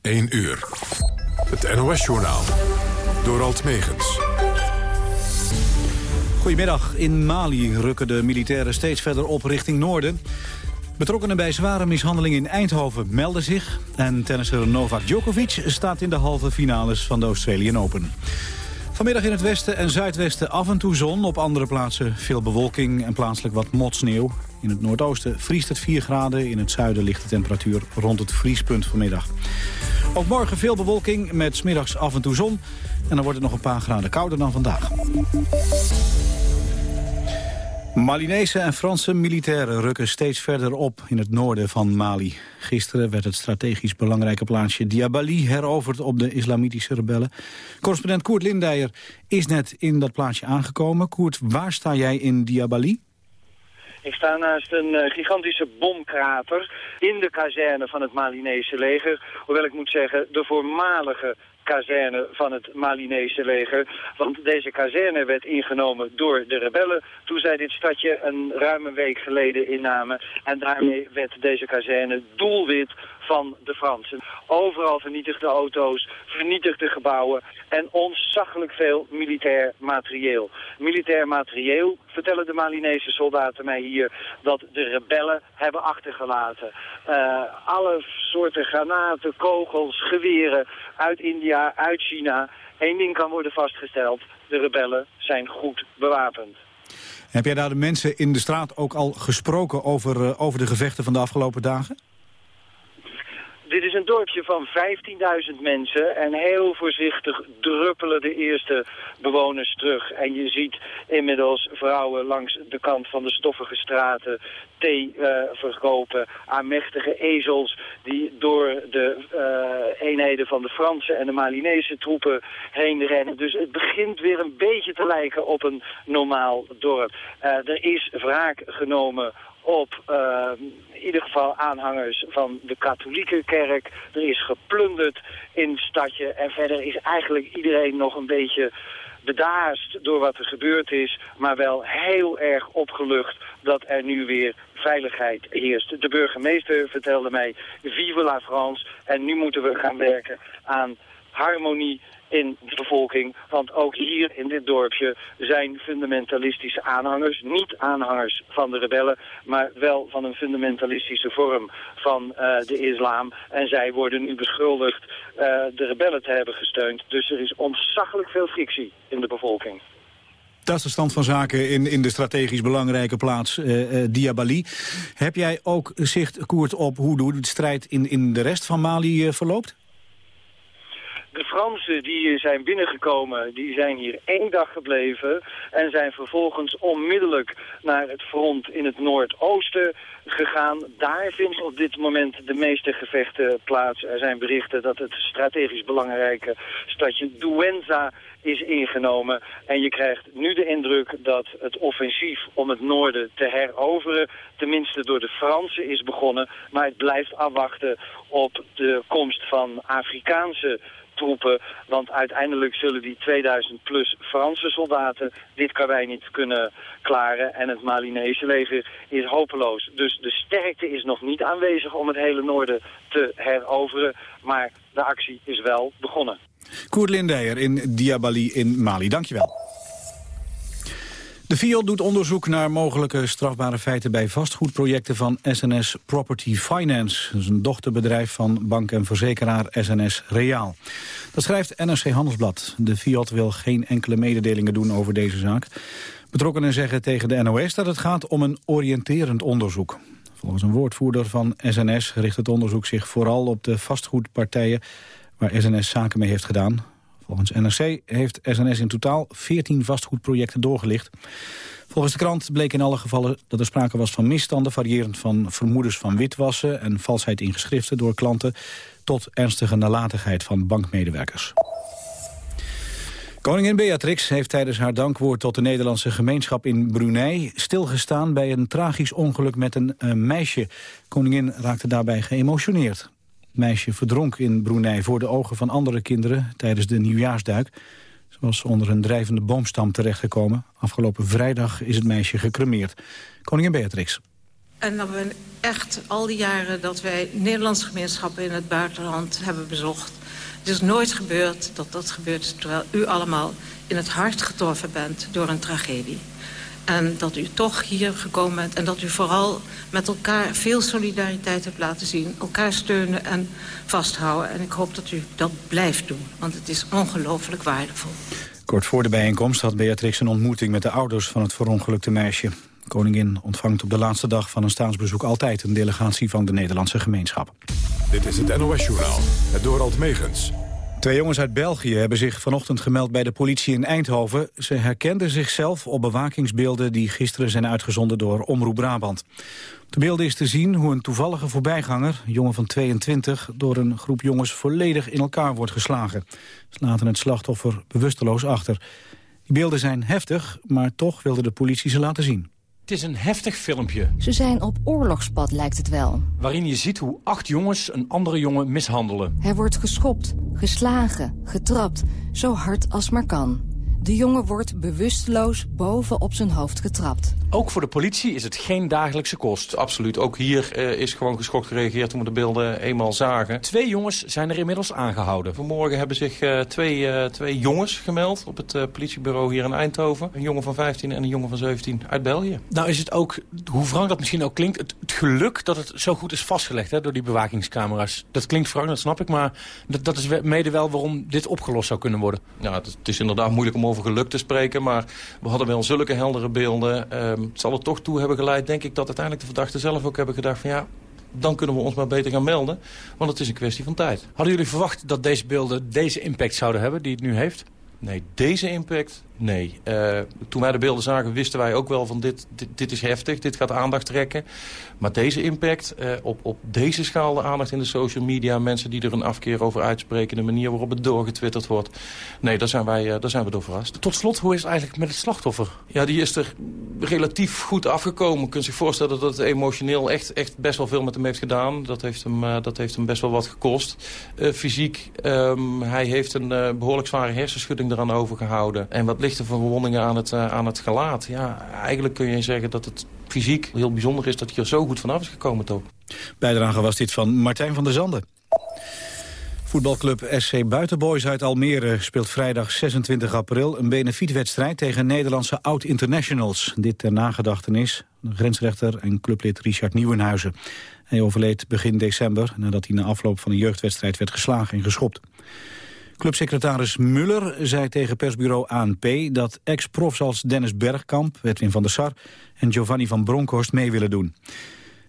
1 uur. Het NOS-journaal. Door Alt Megens. Goedemiddag. In Mali rukken de militairen steeds verder op richting noorden. Betrokkenen bij zware mishandeling in Eindhoven melden zich. En tennisser Novak Djokovic staat in de halve finales van de Australian Open. Vanmiddag in het westen en zuidwesten af en toe zon. Op andere plaatsen veel bewolking en plaatselijk wat motsneeuw. In het noordoosten vriest het 4 graden. In het zuiden ligt de temperatuur rond het vriespunt vanmiddag. Ook morgen veel bewolking met smiddags af en toe zon. En dan wordt het nog een paar graden kouder dan vandaag. Malinese en Franse militairen rukken steeds verder op in het noorden van Mali. Gisteren werd het strategisch belangrijke plaatsje Diabali heroverd op de islamitische rebellen. Correspondent Koert Lindijer is net in dat plaatsje aangekomen. Koert, waar sta jij in Diabali? Ik sta naast een uh, gigantische bomkrater in de kazerne van het Malinese leger. Hoewel ik moet zeggen, de voormalige kazerne van het Malinese leger. Want deze kazerne werd ingenomen door de rebellen toen zij dit stadje een ruime week geleden innamen. En daarmee werd deze kazerne doelwit van de Fransen. Overal vernietigde auto's, vernietigde gebouwen en ontzaglijk veel militair materieel. Militair materieel, vertellen de Malinese soldaten mij hier, dat de rebellen hebben achtergelaten. Uh, alle soorten granaten, kogels, geweren uit India, uit China. Eén ding kan worden vastgesteld, de rebellen zijn goed bewapend. Heb jij daar de mensen in de straat ook al gesproken over, uh, over de gevechten van de afgelopen dagen? Dit is een dorpje van 15.000 mensen en heel voorzichtig druppelen de eerste bewoners terug. En je ziet inmiddels vrouwen langs de kant van de stoffige straten thee uh, verkopen aan mechtige ezels die door de uh, eenheden van de Franse en de Malinese troepen heen rennen. Dus het begint weer een beetje te lijken op een normaal dorp. Uh, er is wraak genomen op uh, in ieder geval aanhangers van de katholieke kerk. Er is geplunderd in het stadje en verder is eigenlijk iedereen nog een beetje bedaasd door wat er gebeurd is, maar wel heel erg opgelucht dat er nu weer veiligheid heerst. De burgemeester vertelde mij, vive la France, en nu moeten we gaan werken aan harmonie in de bevolking. Want ook hier in dit dorpje zijn fundamentalistische aanhangers. Niet aanhangers van de rebellen, maar wel van een fundamentalistische vorm van uh, de islam. En zij worden nu beschuldigd uh, de rebellen te hebben gesteund. Dus er is ontzaglijk veel frictie in de bevolking. Dat is de stand van zaken in, in de strategisch belangrijke plaats uh, uh, Diabali. Heb jij ook zicht, Koert, op hoe de strijd in, in de rest van Mali uh, verloopt? De Fransen die zijn binnengekomen, die zijn hier één dag gebleven en zijn vervolgens onmiddellijk naar het front in het noordoosten gegaan. Daar vindt op dit moment de meeste gevechten plaats. Er zijn berichten dat het strategisch belangrijke stadje Douenza is ingenomen. En je krijgt nu de indruk dat het offensief om het noorden te heroveren... tenminste door de Fransen is begonnen. Maar het blijft afwachten op de komst van Afrikaanse troepen. Want uiteindelijk zullen die 2000 plus Franse soldaten dit karwei niet kunnen klaren. En het Malinese leger is hopeloos. Dus de sterkte is nog niet aanwezig om het hele noorden te heroveren. Maar de actie is wel begonnen. Koert Lindeyer in Diabali in Mali. Dankjewel. De FIO doet onderzoek naar mogelijke strafbare feiten bij vastgoedprojecten van SNS Property Finance. Dat is een dochterbedrijf van bank en verzekeraar SNS Reaal. Dat schrijft NRC Handelsblad. De FIOD wil geen enkele mededelingen doen over deze zaak. Betrokkenen zeggen tegen de NOS dat het gaat om een oriënterend onderzoek. Volgens een woordvoerder van SNS richt het onderzoek zich vooral op de vastgoedpartijen waar SNS zaken mee heeft gedaan. Volgens NRC heeft SNS in totaal 14 vastgoedprojecten doorgelicht. Volgens de krant bleek in alle gevallen dat er sprake was van misstanden... variërend van vermoedens van witwassen en valsheid in geschriften door klanten... tot ernstige nalatigheid van bankmedewerkers. Koningin Beatrix heeft tijdens haar dankwoord tot de Nederlandse gemeenschap in Brunei stilgestaan bij een tragisch ongeluk met een, een meisje. Koningin raakte daarbij geëmotioneerd meisje verdronk in Brunei voor de ogen van andere kinderen tijdens de nieuwjaarsduik. Ze was onder een drijvende boomstam terechtgekomen. Afgelopen vrijdag is het meisje gecremeerd. Koningin Beatrix. En dat we echt al die jaren dat wij Nederlandse gemeenschappen in het buitenland hebben bezocht... het is nooit gebeurd dat dat gebeurt terwijl u allemaal in het hart getroffen bent door een tragedie. En dat u toch hier gekomen bent en dat u vooral met elkaar veel solidariteit hebt laten zien. Elkaar steunen en vasthouden. En ik hoop dat u dat blijft doen, want het is ongelooflijk waardevol. Kort voor de bijeenkomst had Beatrix een ontmoeting met de ouders van het verongelukte meisje. De koningin ontvangt op de laatste dag van een staatsbezoek altijd een delegatie van de Nederlandse gemeenschap. Dit is het NOS-journaal, het Dorald Megens. Twee jongens uit België hebben zich vanochtend gemeld bij de politie in Eindhoven. Ze herkenden zichzelf op bewakingsbeelden die gisteren zijn uitgezonden door Omroep Brabant. Op de beelden is te zien hoe een toevallige voorbijganger, jongen van 22, door een groep jongens volledig in elkaar wordt geslagen. Ze laten het slachtoffer bewusteloos achter. Die beelden zijn heftig, maar toch wilde de politie ze laten zien. Het is een heftig filmpje. Ze zijn op oorlogspad, lijkt het wel. Waarin je ziet hoe acht jongens een andere jongen mishandelen. Hij wordt geschopt, geslagen, getrapt, zo hard als maar kan. De jongen wordt bewusteloos boven op zijn hoofd getrapt. Ook voor de politie is het geen dagelijkse kost. Absoluut. Ook hier uh, is gewoon geschokt gereageerd toen we de beelden eenmaal zagen. Twee jongens zijn er inmiddels aangehouden. Vanmorgen hebben zich uh, twee, uh, twee jongens gemeld op het politiebureau hier in Eindhoven. Een jongen van 15 en een jongen van 17 uit België. Nou is het ook, hoe wrang dat misschien ook klinkt... het, het geluk dat het zo goed is vastgelegd hè, door die bewakingscamera's. Dat klinkt wrang, dat snap ik, maar dat, dat is mede wel waarom dit opgelost zou kunnen worden. Ja, het, het is inderdaad moeilijk om over geluk te spreken, maar we hadden wel zulke heldere beelden. Um, het zal er toch toe hebben geleid, denk ik, dat uiteindelijk de verdachten zelf ook hebben gedacht van ja, dan kunnen we ons maar beter gaan melden. Want het is een kwestie van tijd. Hadden jullie verwacht dat deze beelden deze impact zouden hebben die het nu heeft? Nee, deze impact, nee. Uh, toen wij de beelden zagen wisten wij ook wel van dit, dit, dit is heftig, dit gaat aandacht trekken. Maar deze impact, uh, op, op deze schaal de aandacht in de social media... mensen die er een afkeer over uitspreken... de manier waarop het doorgetwitterd wordt... nee, daar zijn, wij, uh, daar zijn we door verrast. Tot slot, hoe is het eigenlijk met het slachtoffer? Ja, die is er relatief goed afgekomen. Je kunt zich voorstellen dat het emotioneel echt, echt best wel veel met hem heeft gedaan. Dat heeft hem, dat heeft hem best wel wat gekost. fysiek, um, hij heeft een behoorlijk zware hersenschudding eraan overgehouden. En wat lichte verwondingen aan het, aan het gelaat. Ja, eigenlijk kun je zeggen dat het fysiek heel bijzonder is dat hij er zo goed vanaf is gekomen toch. Bijdrage was dit van Martijn van der Zanden. Voetbalclub SC Buitenboys uit Almere speelt vrijdag 26 april een benefietwedstrijd tegen Nederlandse oud-internationals. Dit ter nagedachtenis grensrechter en clublid Richard Nieuwenhuizen. Hij overleed begin december nadat hij na afloop van een jeugdwedstrijd werd geslagen en geschopt. Clubsecretaris Muller zei tegen persbureau ANP dat ex-profs als Dennis Bergkamp, Edwin van der Sar en Giovanni van Bronckhorst mee willen doen.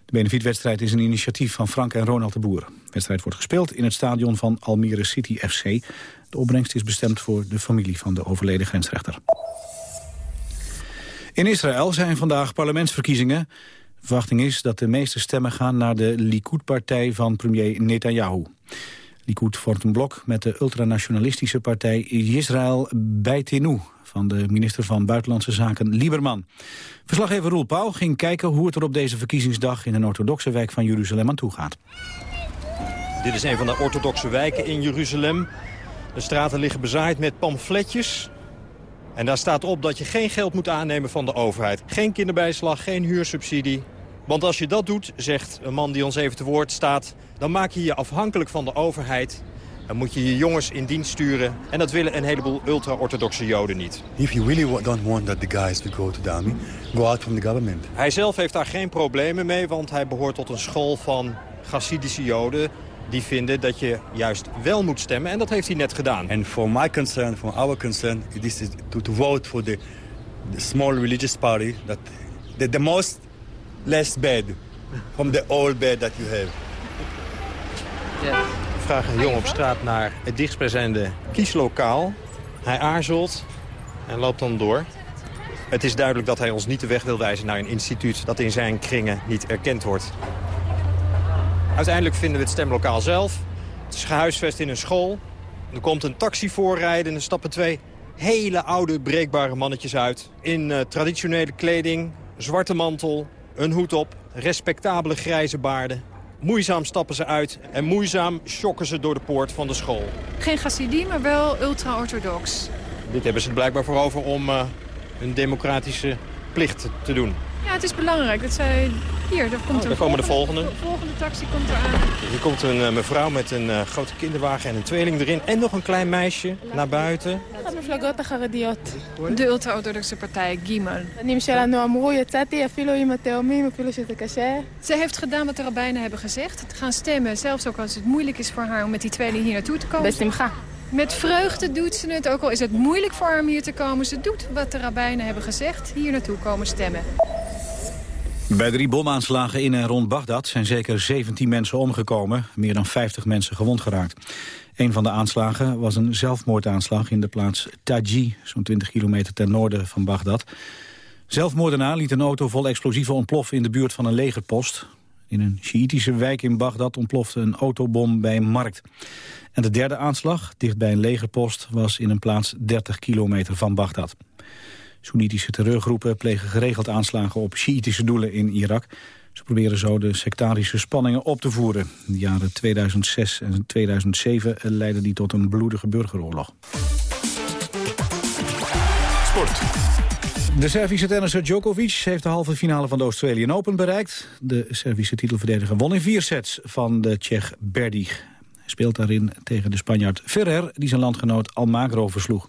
De benefietwedstrijd is een initiatief van Frank en Ronald de Boer. De wedstrijd wordt gespeeld in het stadion van Almere City FC. De opbrengst is bestemd voor de familie van de overleden grensrechter. In Israël zijn vandaag parlementsverkiezingen. De verwachting is dat de meeste stemmen gaan naar de Likud-partij van premier Netanyahu. Likud vormt een blok met de ultranationalistische partij Israël Beitenu van de minister van Buitenlandse Zaken Lieberman. Verslaggever Roel Pauw ging kijken hoe het er op deze verkiezingsdag in een orthodoxe wijk van Jeruzalem aan toe gaat. Dit is een van de orthodoxe wijken in Jeruzalem. De straten liggen bezaaid met pamfletjes. En daar staat op dat je geen geld moet aannemen van de overheid. Geen kinderbijslag, geen huursubsidie. Want als je dat doet, zegt een man die ons even te woord staat... dan maak je je afhankelijk van de overheid. Dan moet je je jongens in dienst sturen. En dat willen een heleboel ultra-orthodoxe joden niet. If you really don't want that the guys to go to the army, go out from the government. Hij zelf heeft daar geen problemen mee, want hij behoort tot een school van Hasidische joden die vinden dat je juist wel moet stemmen. En dat heeft hij net gedaan. And for my concern, for our concern, this is to, to vote for the, the small religious party that the, the most less bad from the old bed that you have. We vragen een jongen op straat naar het dichtstbijzijnde kieslokaal. Hij aarzelt en loopt dan door. Het is duidelijk dat hij ons niet de weg wil wijzen naar een instituut... dat in zijn kringen niet erkend wordt. Uiteindelijk vinden we het stemlokaal zelf. Het is gehuisvest in een school. Er komt een taxi voorrijden en er stappen twee hele oude breekbare mannetjes uit. In uh, traditionele kleding, zwarte mantel, een hoed op, respectabele grijze baarden. Moeizaam stappen ze uit en moeizaam schokken ze door de poort van de school. Geen Hassidim, maar wel ultra-orthodox. Dit hebben ze blijkbaar voor over om uh, hun democratische plicht te doen. Ja, het is belangrijk dat zij... Hier, daar komt Oh, daar komen de volgende. De volgende taxi komt eraan. Hier komt een eh, mevrouw met een eh, grote kinderwagen en een tweeling erin. En nog een klein meisje naar buiten. De ultra-orthodoxe partij Gimel. Ze heeft gedaan wat de rabbijnen hebben gezegd. Gaan stemmen, zelfs ook als het moeilijk is voor haar om met die tweeling hier naartoe te komen. Met vreugde doet ze het, ook al is het moeilijk voor haar om hier te komen. Ze doet wat de rabbijnen hebben gezegd, hier naartoe komen stemmen. Bij drie bomaanslagen in en rond Bagdad zijn zeker 17 mensen omgekomen. Meer dan 50 mensen gewond geraakt. Een van de aanslagen was een zelfmoordaanslag in de plaats Taji... zo'n 20 kilometer ten noorden van Bagdad. Zelfmoordenaar liet een auto vol explosieven ontploffen... in de buurt van een legerpost. In een Sjiïtische wijk in Bagdad ontplofte een autobom bij een markt. En de derde aanslag, dicht bij een legerpost... was in een plaats 30 kilometer van Bagdad. Soenitische terreurgroepen plegen geregeld aanslagen op Sjiïtische doelen in Irak. Ze proberen zo de sectarische spanningen op te voeren. In de jaren 2006 en 2007 leidden die tot een bloedige burgeroorlog. Sport. De Servische tennisser Djokovic heeft de halve finale van de Australian Open bereikt. De Servische titelverdediger won in vier sets van de Tsjech Berdig. Hij speelt daarin tegen de Spanjaard Ferrer, die zijn landgenoot Almagro versloeg.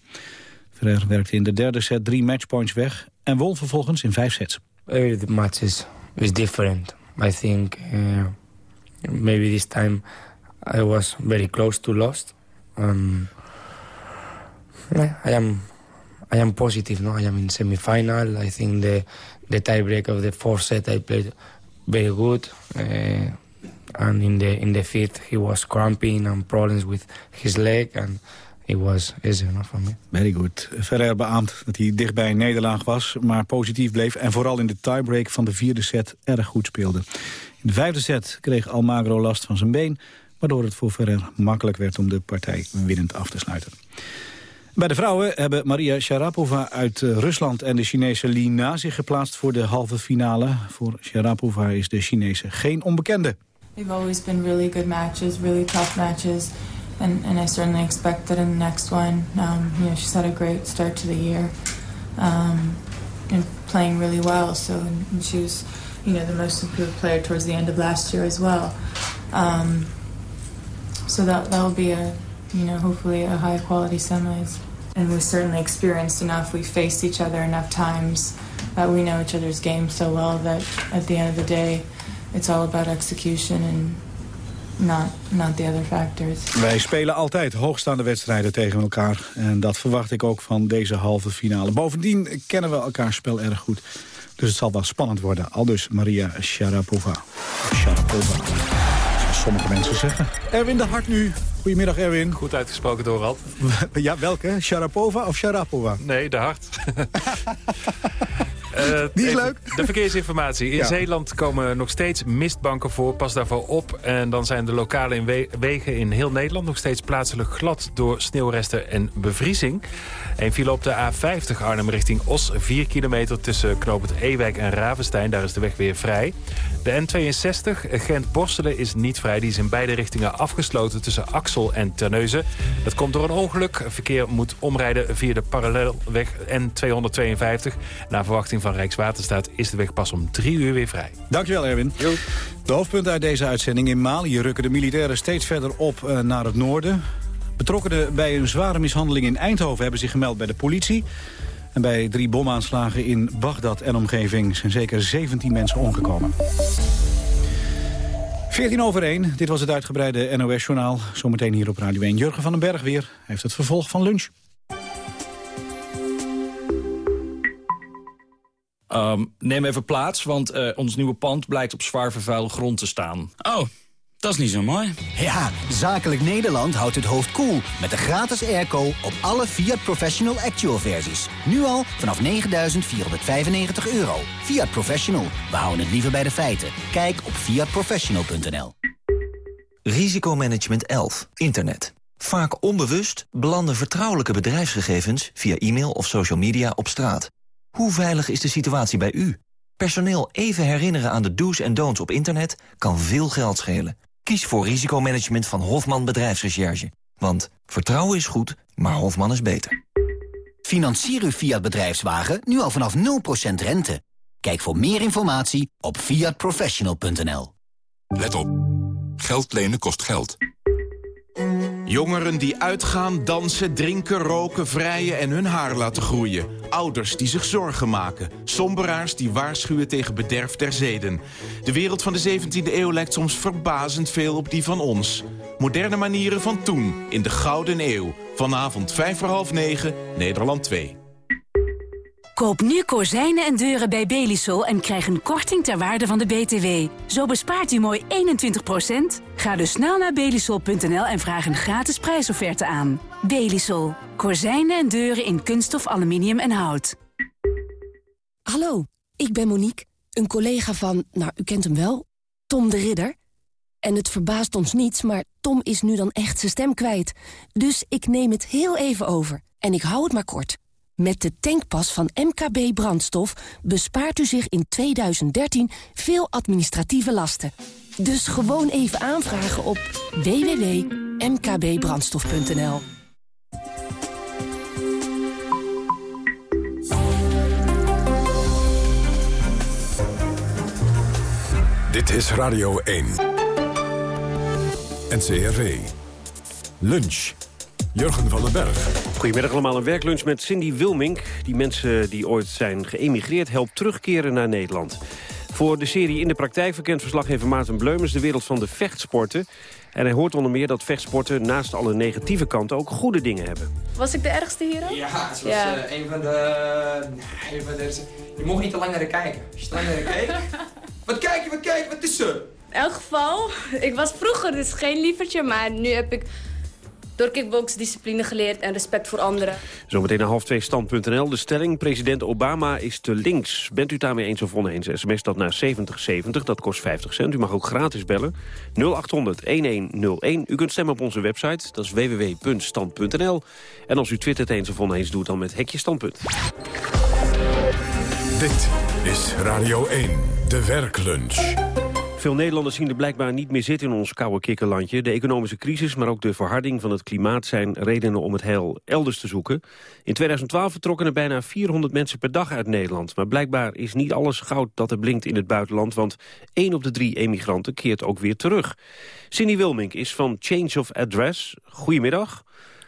Ferrer werkte in de derde set drie matchpoints weg en won vervolgens in vijf sets. Every match is, is different. I think uh, maybe this time I was very close to lost. Um, I am I am positive. No, I am in semi-final. I think the the tiebreak of the fourth set I played very good. Uh, and in the in the fifth he was cramping and problems with his leg and it was easy enough for me. Very good. Ferrer beaamt dat hij dichtbij een nederlaag was, maar positief bleef... en vooral in de tiebreak van de vierde set erg goed speelde. In de vijfde set kreeg Almagro last van zijn been... waardoor het voor Ferrer makkelijk werd om de partij winnend af te sluiten. Bij de vrouwen hebben Maria Sharapova uit eh, Rusland en de Chinese Li Na zich geplaatst voor de halve finale. Voor Sharapova is de Chinese geen onbekende. They've always been really good matches, really tough matches. And, and I certainly expect that in the next one, um, you know, she's had a great start to the year um, and playing really well. So and she was, you know, the most improved player towards the end of last year as well. Um, so that that will be a, you know, hopefully a high quality semis. And we certainly experienced enough. We faced each other enough times that we know each other's game so well that at the end of the day, it's all about execution and not, not the other factors. Wij spelen altijd hoogstaande wedstrijden tegen elkaar. En dat verwacht ik ook van deze halve finale. Bovendien kennen we elkaar spel erg goed. Dus het zal wel spannend worden. Aldus Maria Sharapova. Sharapova. Zoals sommige mensen zeggen. Erwin de Hart nu. Goedemiddag Erwin. Goed uitgesproken, Dorald. Ja, welke? Sharapova of Sharapova? Nee, de hart. Uh, Die is even leuk. De verkeersinformatie. In Ja. Zeeland komen nog steeds mistbanken voor. Pas daarvoor op. En dan zijn de lokale in we- wegen in heel Nederland nog steeds plaatselijk glad door sneeuwresten en bevriezing. Een file op de A50 Arnhem richting Os. 4 kilometer tussen knooppunt Ewijk en Ravenstein. Daar is de weg weer vrij. De N62 Gent-Borstelen is niet vrij. Die is in beide richtingen afgesloten tussen Axel en Terneuzen. Dat komt door een ongeluk. Verkeer moet omrijden via de parallelweg N252. Na verwachting van Rijkswaterstaat is de weg pas om drie uur weer vrij. Dankjewel Erwin. De hoofdpunten uit deze uitzending. In Mali rukken de militairen steeds verder op eh, naar het noorden. Betrokkenen bij een zware mishandeling in Eindhoven hebben zich gemeld bij de politie. En bij drie bomaanslagen in Bagdad en omgeving zijn zeker 17 mensen omgekomen. 14 over 1, dit was het uitgebreide NOS-journaal. Zometeen hier op Radio 1. Jurgen van den Berg weer. Heeft het vervolg van lunch. Ehm, neem even plaats, want eh, ons nieuwe pand blijkt op zwaar vervuilde grond te staan. Oh, dat is niet zo mooi. Ja, Zakelijk Nederland houdt het hoofd koel met de gratis airco op alle Fiat Professional Actual versies. Nu al vanaf 9.495 euro. Fiat Professional, we houden het liever bij de feiten. Kijk op fiatprofessional.nl. Risicomanagement 11. Internet. Vaak onbewust belanden vertrouwelijke bedrijfsgegevens via e-mail of social media op straat. Hoe veilig is de situatie bij u? Personeel even herinneren aan de do's en don'ts op internet kan veel geld schelen. Kies voor risicomanagement van Hofman Bedrijfsrecherche. Want vertrouwen is goed, maar Hofman is beter. Financier uw Fiat bedrijfswagen nu al vanaf 0% rente. Kijk voor meer informatie op fiatprofessional.nl. Let op. Geld lenen kost geld. Jongeren die uitgaan, dansen, drinken, roken, vrijen en hun haar laten groeien. Ouders die zich zorgen maken. Somberaars die waarschuwen tegen bederf der zeden. De wereld van de 17e eeuw lijkt soms verbazend veel op die van ons. Moderne manieren van toen, in de Gouden Eeuw. Vanavond 5 voor half 9, Nederland 2. Koop nu kozijnen en deuren bij Belisol en krijg een korting ter waarde van de BTW. Zo bespaart u mooi 21%. Ga dus snel naar belisol.nl en vraag een gratis prijsofferte aan. Belisol. Kozijnen en deuren in kunststof, aluminium en hout. Hallo, ik ben Monique, een collega van, nou, u kent hem wel, Tom de Ridder. En het verbaast ons niets, maar Tom is nu dan echt zijn stem kwijt. Dus ik neem het heel even over. En ik hou het maar kort. Met de tankpas van MKB Brandstof bespaart u zich in 2013 veel administratieve lasten. Dus gewoon even aanvragen op www.mkbbrandstof.nl. Dit is Radio 1. NCRV. Lunch. Jurgen van den Berg. Goedemiddag allemaal, een werklunch met Cindy Wilmink. Die mensen die ooit zijn geëmigreerd helpt terugkeren naar Nederland. Voor de serie In de Praktijk verkent verslaggever Maarten Bleumers... de wereld van de vechtsporten. En hij hoort onder meer dat vechtsporten naast alle negatieve kanten... ook goede dingen hebben. Was ik de ergste hier? Ja, het was ja. Uh, een van de... een van de je mocht niet te lang naar de kijken. Als je te lang naar de keek... wat kijk je, wat kijk je, wat is er? In elk geval, ik was vroeger dus geen lievertje... maar nu heb ik door kickbox discipline geleerd en respect voor anderen. Zometeen naar half twee stand.nl. De stelling, president Obama is te links. Bent u daarmee eens of oneens? SMS dat naar 7070, dat kost 50 cent. U mag ook gratis bellen. 0800-1101. U kunt stemmen op onze website, dat is www.stand.nl. En als u twittert eens of oneens, doet dan met hekje standpunt. Dit is Radio 1, de werklunch. Veel Nederlanders zien er blijkbaar niet meer zitten in ons koude kikkerlandje. De economische crisis, maar ook de verharding van het klimaat... zijn redenen om het heil elders te zoeken. In 2012 vertrokken er bijna 400 mensen per dag uit Nederland. Maar blijkbaar is niet alles goud dat er blinkt in het buitenland... want één op de drie emigranten keert ook weer terug. Cindy Wilmink is van Change of Address. Goedemiddag.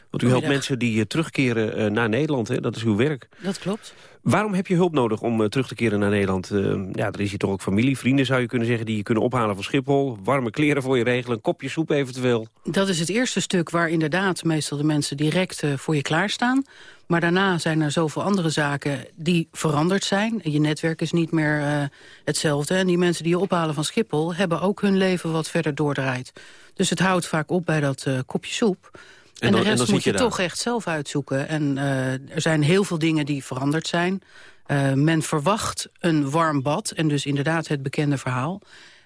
Want u helpt mensen die eh, terugkeren uh, naar Nederland, hè? dat is uw werk. Dat klopt. Waarom heb je hulp nodig om uh, terug te keren naar Nederland? ja, er is hier toch ook familie, vrienden zou je kunnen zeggen... die je kunnen ophalen van Schiphol, warme kleren voor je regelen... een kopje soep eventueel. Dat is het eerste stuk waar inderdaad meestal de mensen direct voor je klaarstaan. Maar daarna zijn er zoveel andere zaken die veranderd zijn. Je netwerk is niet meer hetzelfde. En die mensen die je ophalen van Schiphol... hebben ook hun leven wat verder doordraait. Dus het houdt vaak op bij dat kopje soep... En, de rest moet je, toch echt zelf uitzoeken. En uh, er zijn heel veel dingen die veranderd zijn. Uh, men verwacht een warm bad en dus inderdaad het bekende verhaal.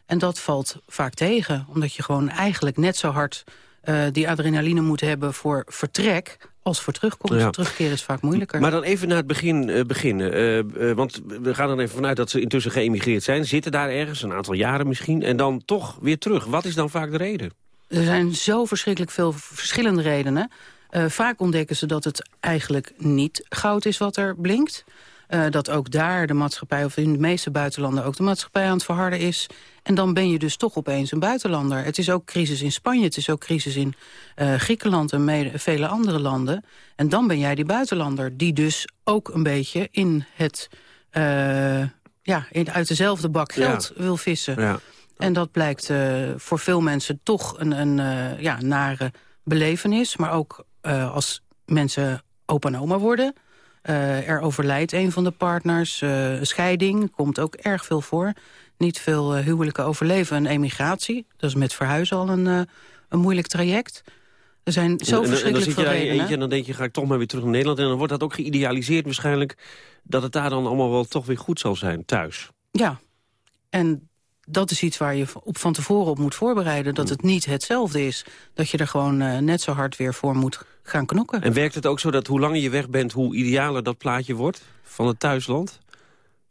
En dat valt vaak tegen, omdat je gewoon eigenlijk net zo hard... Uh, die adrenaline moet hebben voor vertrek als voor terugkomst. Ja. Terugkeren is vaak moeilijker. Maar dan even naar het begin uh, beginnen. Uh, want we gaan er even vanuit dat ze intussen geëmigreerd zijn. Zitten daar ergens, een aantal jaren misschien. En dan toch weer terug. Wat is dan vaak de reden? Er zijn zo verschrikkelijk veel verschillende redenen. Uh, vaak ontdekken ze dat het eigenlijk niet goud is wat er blinkt. Uh, dat ook daar de maatschappij, of in de meeste buitenlanden... ook de maatschappij aan het verharden is. En dan ben je dus toch opeens een buitenlander. Het is ook crisis in Spanje, het is ook crisis in uh, Griekenland... en mede, vele andere landen. En dan ben jij die buitenlander die dus ook een beetje in het... ja, in, uit dezelfde bak geld ja. wil vissen. Ja. En dat blijkt uh, voor veel mensen toch een, een uh, ja, nare belevenis. Maar ook uh, als mensen opa en oma worden. er overlijdt een van de partners. scheiding komt ook erg veel voor. Niet veel huwelijken overleven. Een emigratie, dat is met verhuizen al een, een moeilijk traject. Er zijn zo en, verschrikkelijk veel redenen. Eentje, en dan denk je, ga ik toch maar weer terug naar Nederland. En dan wordt dat ook geïdealiseerd waarschijnlijk... dat het daar dan allemaal wel toch weer goed zal zijn, thuis. Ja, en dat is iets waar je op van tevoren op moet voorbereiden. Dat het niet hetzelfde is. Dat je er gewoon uh, net zo hard weer voor moet gaan knokken. En werkt het ook zo dat hoe langer je weg bent... hoe idealer dat plaatje wordt van het thuisland?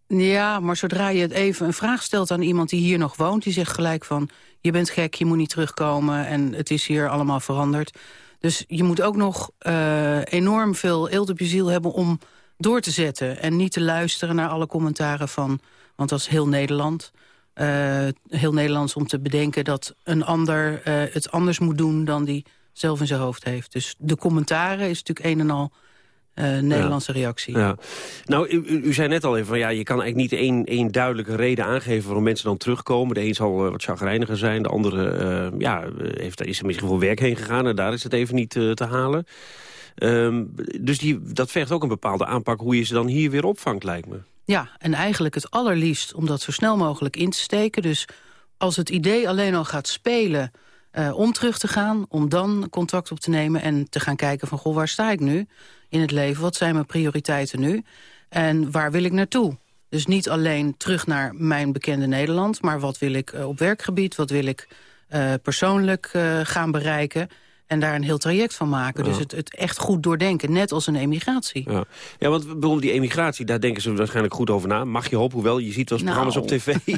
Ja, maar zodra je het even een vraag stelt aan iemand die hier nog woont... die zegt gelijk van, je bent gek, je moet niet terugkomen... en het is hier allemaal veranderd. Dus je moet ook nog uh, enorm veel eelt op je ziel hebben... om door te zetten. En niet te luisteren naar alle commentaren van... want dat is heel Nederland. Uh, heel Nederlands om te bedenken dat een ander uh, het anders moet doen... dan die zelf in zijn hoofd heeft. Dus de commentaren is natuurlijk een en al uh, Nederlandse ja. reactie. Ja. Nou, u, u, zei net al even van ja, je kan eigenlijk niet één, één duidelijke reden aangeven waarom mensen dan terugkomen. De een zal uh, wat chagrijniger zijn, de andere uh, ja, heeft, is er misschien voor werk heen gegaan en daar is het even niet te halen. Um, dus die, dat vergt ook een bepaalde aanpak hoe je ze dan hier weer opvangt, lijkt me. Ja, en eigenlijk het allerliefst om dat zo snel mogelijk in te steken. Dus als het idee alleen al gaat spelen uh, om terug te gaan... om dan contact op te nemen en te gaan kijken van... goh, waar sta ik nu in het leven? Wat zijn mijn prioriteiten nu? En waar wil ik naartoe? Dus niet alleen terug naar mijn bekende Nederland... maar wat wil ik uh, op werkgebied, wat wil ik uh, persoonlijk gaan bereiken... En daar een heel traject van maken. Ja. Dus het, het, echt goed doordenken, net als een emigratie. Ja, ja want bijvoorbeeld die emigratie, daar denken ze waarschijnlijk goed over na. Mag je hopen, hoewel je ziet wel eens nou. programma's op tv.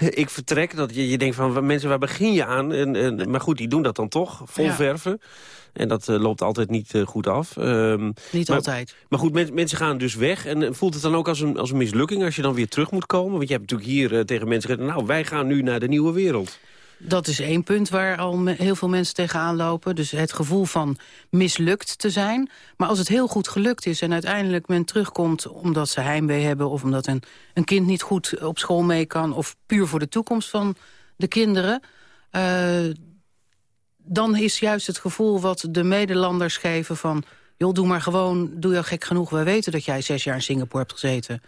ik vertrek, dat je, je denkt van mensen, waar begin je aan? En, en, maar goed, die doen dat dan toch, vol ja. verven. En dat uh, loopt altijd niet uh, goed af. Um, niet maar, altijd. Maar goed, men, mensen gaan dus weg. En voelt het dan ook als een, als een mislukking als je dan weer terug moet komen? Want je hebt natuurlijk hier uh, tegen mensen gezegd... nou, wij gaan nu naar de nieuwe wereld. Dat is één punt waar al heel veel mensen tegenaan lopen. Dus het gevoel van mislukt te zijn. Maar als het heel goed gelukt is en uiteindelijk men terugkomt... omdat ze heimwee hebben of omdat een, een kind niet goed op school mee kan... of puur voor de toekomst van de kinderen... Uh, dan is juist het gevoel wat de Nederlanders geven van... joh, doe maar gewoon, doe je gek genoeg. Wij weten dat jij zes jaar in Singapore hebt gezeten.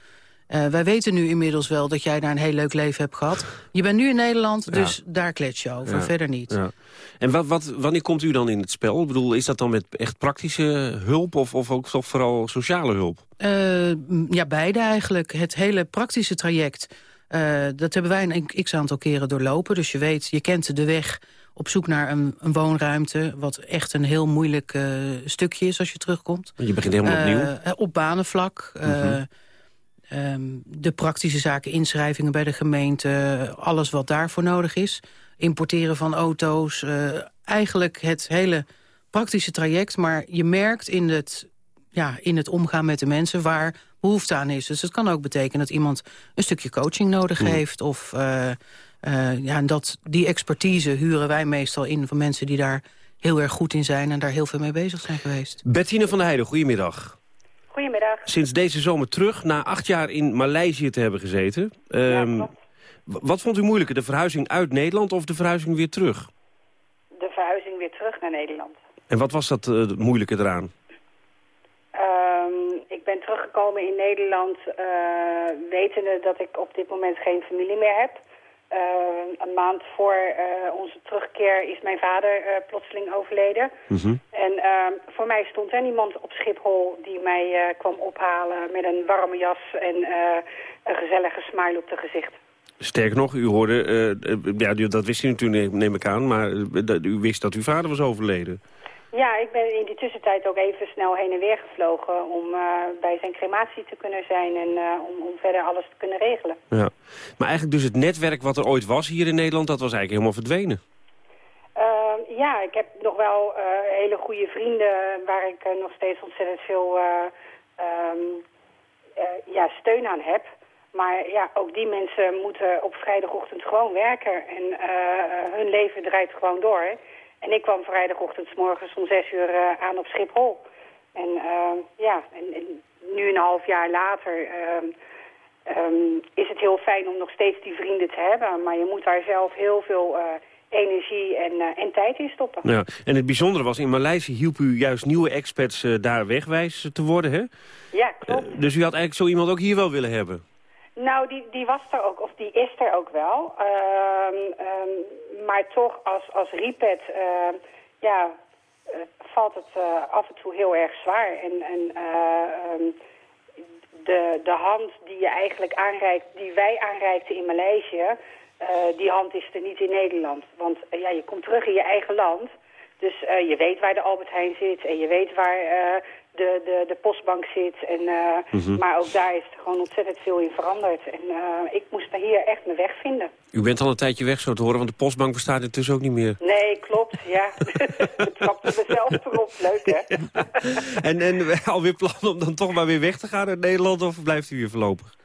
Uh, wij weten nu inmiddels wel dat jij daar een heel leuk leven hebt gehad. Je bent nu in Nederland, dus ja. daar klets je over, ja. verder niet. Ja. En wat, wat, wanneer komt u dan in het spel? Ik bedoel, is dat dan met echt praktische hulp of, of ook toch vooral sociale hulp? Uh, ja, beide eigenlijk. Het hele praktische traject, uh, dat hebben wij een x-aantal keren doorlopen. Dus je weet, je kent de weg op zoek naar een, een woonruimte... wat echt een heel moeilijk stukje is als je terugkomt. Je begint helemaal opnieuw? op banenvlak... -hmm. Um, de praktische zaken, inschrijvingen bij de gemeente, alles wat daarvoor nodig is. Importeren van auto's, uh, eigenlijk het hele praktische traject. Maar je merkt in het, ja, in het omgaan met de mensen waar behoefte aan is. Dus het kan ook betekenen dat iemand een stukje coaching nodig mm. heeft. Of uh, uh, ja, dat, die expertise huren wij meestal in van mensen die daar heel erg goed in zijn... en daar heel veel mee bezig zijn geweest. Bettine van der Heijden, goedemiddag. Goedemiddag. Sinds deze zomer terug, na acht jaar in Maleisië te hebben gezeten. Um, ja, wat vond u moeilijker, de verhuizing uit Nederland of de verhuizing weer terug? De verhuizing weer terug naar Nederland. En wat was dat uh, moeilijke eraan? Um, ik ben teruggekomen in Nederland uh, wetende dat ik op dit moment geen familie meer heb. Uh, een maand voor uh, onze terugkeer is mijn vader uh, plotseling overleden. Mm -hmm. En voor mij stond er niemand op Schiphol die mij kwam ophalen met een warme jas en een gezellige smile op de gezicht. Sterker nog, u hoorde, ja, dat wist u natuurlijk neem ik aan, maar u wist dat uw vader was overleden. Ja, ik ben in die tussentijd ook even snel heen en weer gevlogen om uh, bij zijn crematie te kunnen zijn en uh, om, om, verder alles te kunnen regelen. Ja, maar eigenlijk dus het netwerk wat er ooit was hier in Nederland, dat was eigenlijk helemaal verdwenen. Uh, ja, ik heb nog wel hele goede vrienden waar ik nog steeds ontzettend veel um, ja, steun aan heb. Maar ja, ook die mensen moeten op vrijdagochtend gewoon werken en hun leven draait gewoon door. En ik kwam vrijdagochtend morgens om zes uur uh, aan op Schiphol. En uh, ja, en, en, nu een half jaar later uh, um, is het heel fijn om nog steeds die vrienden te hebben. Maar je moet daar zelf heel veel uh, energie en, en tijd in stoppen. Ja, en het bijzondere was, in Maleisië hielp u juist nieuwe experts daar wegwijs te worden, hè? Ja, klopt. dus u had eigenlijk zo iemand ook hier wel willen hebben? Nou, die, die was er ook, of die is er ook wel. Um, um, maar toch, als, als repet, uh, ja, uh, valt het uh, af en toe heel erg zwaar. En, en um, de, de hand die je eigenlijk aanreikt, die wij aanreikten in Maleisië, die hand is er niet in Nederland. Want ja, je komt terug in je eigen land. Dus je weet waar de Albert Heijn zit en je weet waar de, de, de postbank zit. En, uh, mm -hmm. Maar ook daar is er gewoon ontzettend veel in veranderd. En uh, ik moest hier echt mijn weg vinden. U bent al een tijdje weg zo te horen, want de postbank bestaat intussen ook niet meer. Nee, klopt, ja. het trapt mezelf erop. Leuk, hè? en, en alweer plan om dan toch maar weer weg te gaan uit Nederland... of blijft u hier voorlopig?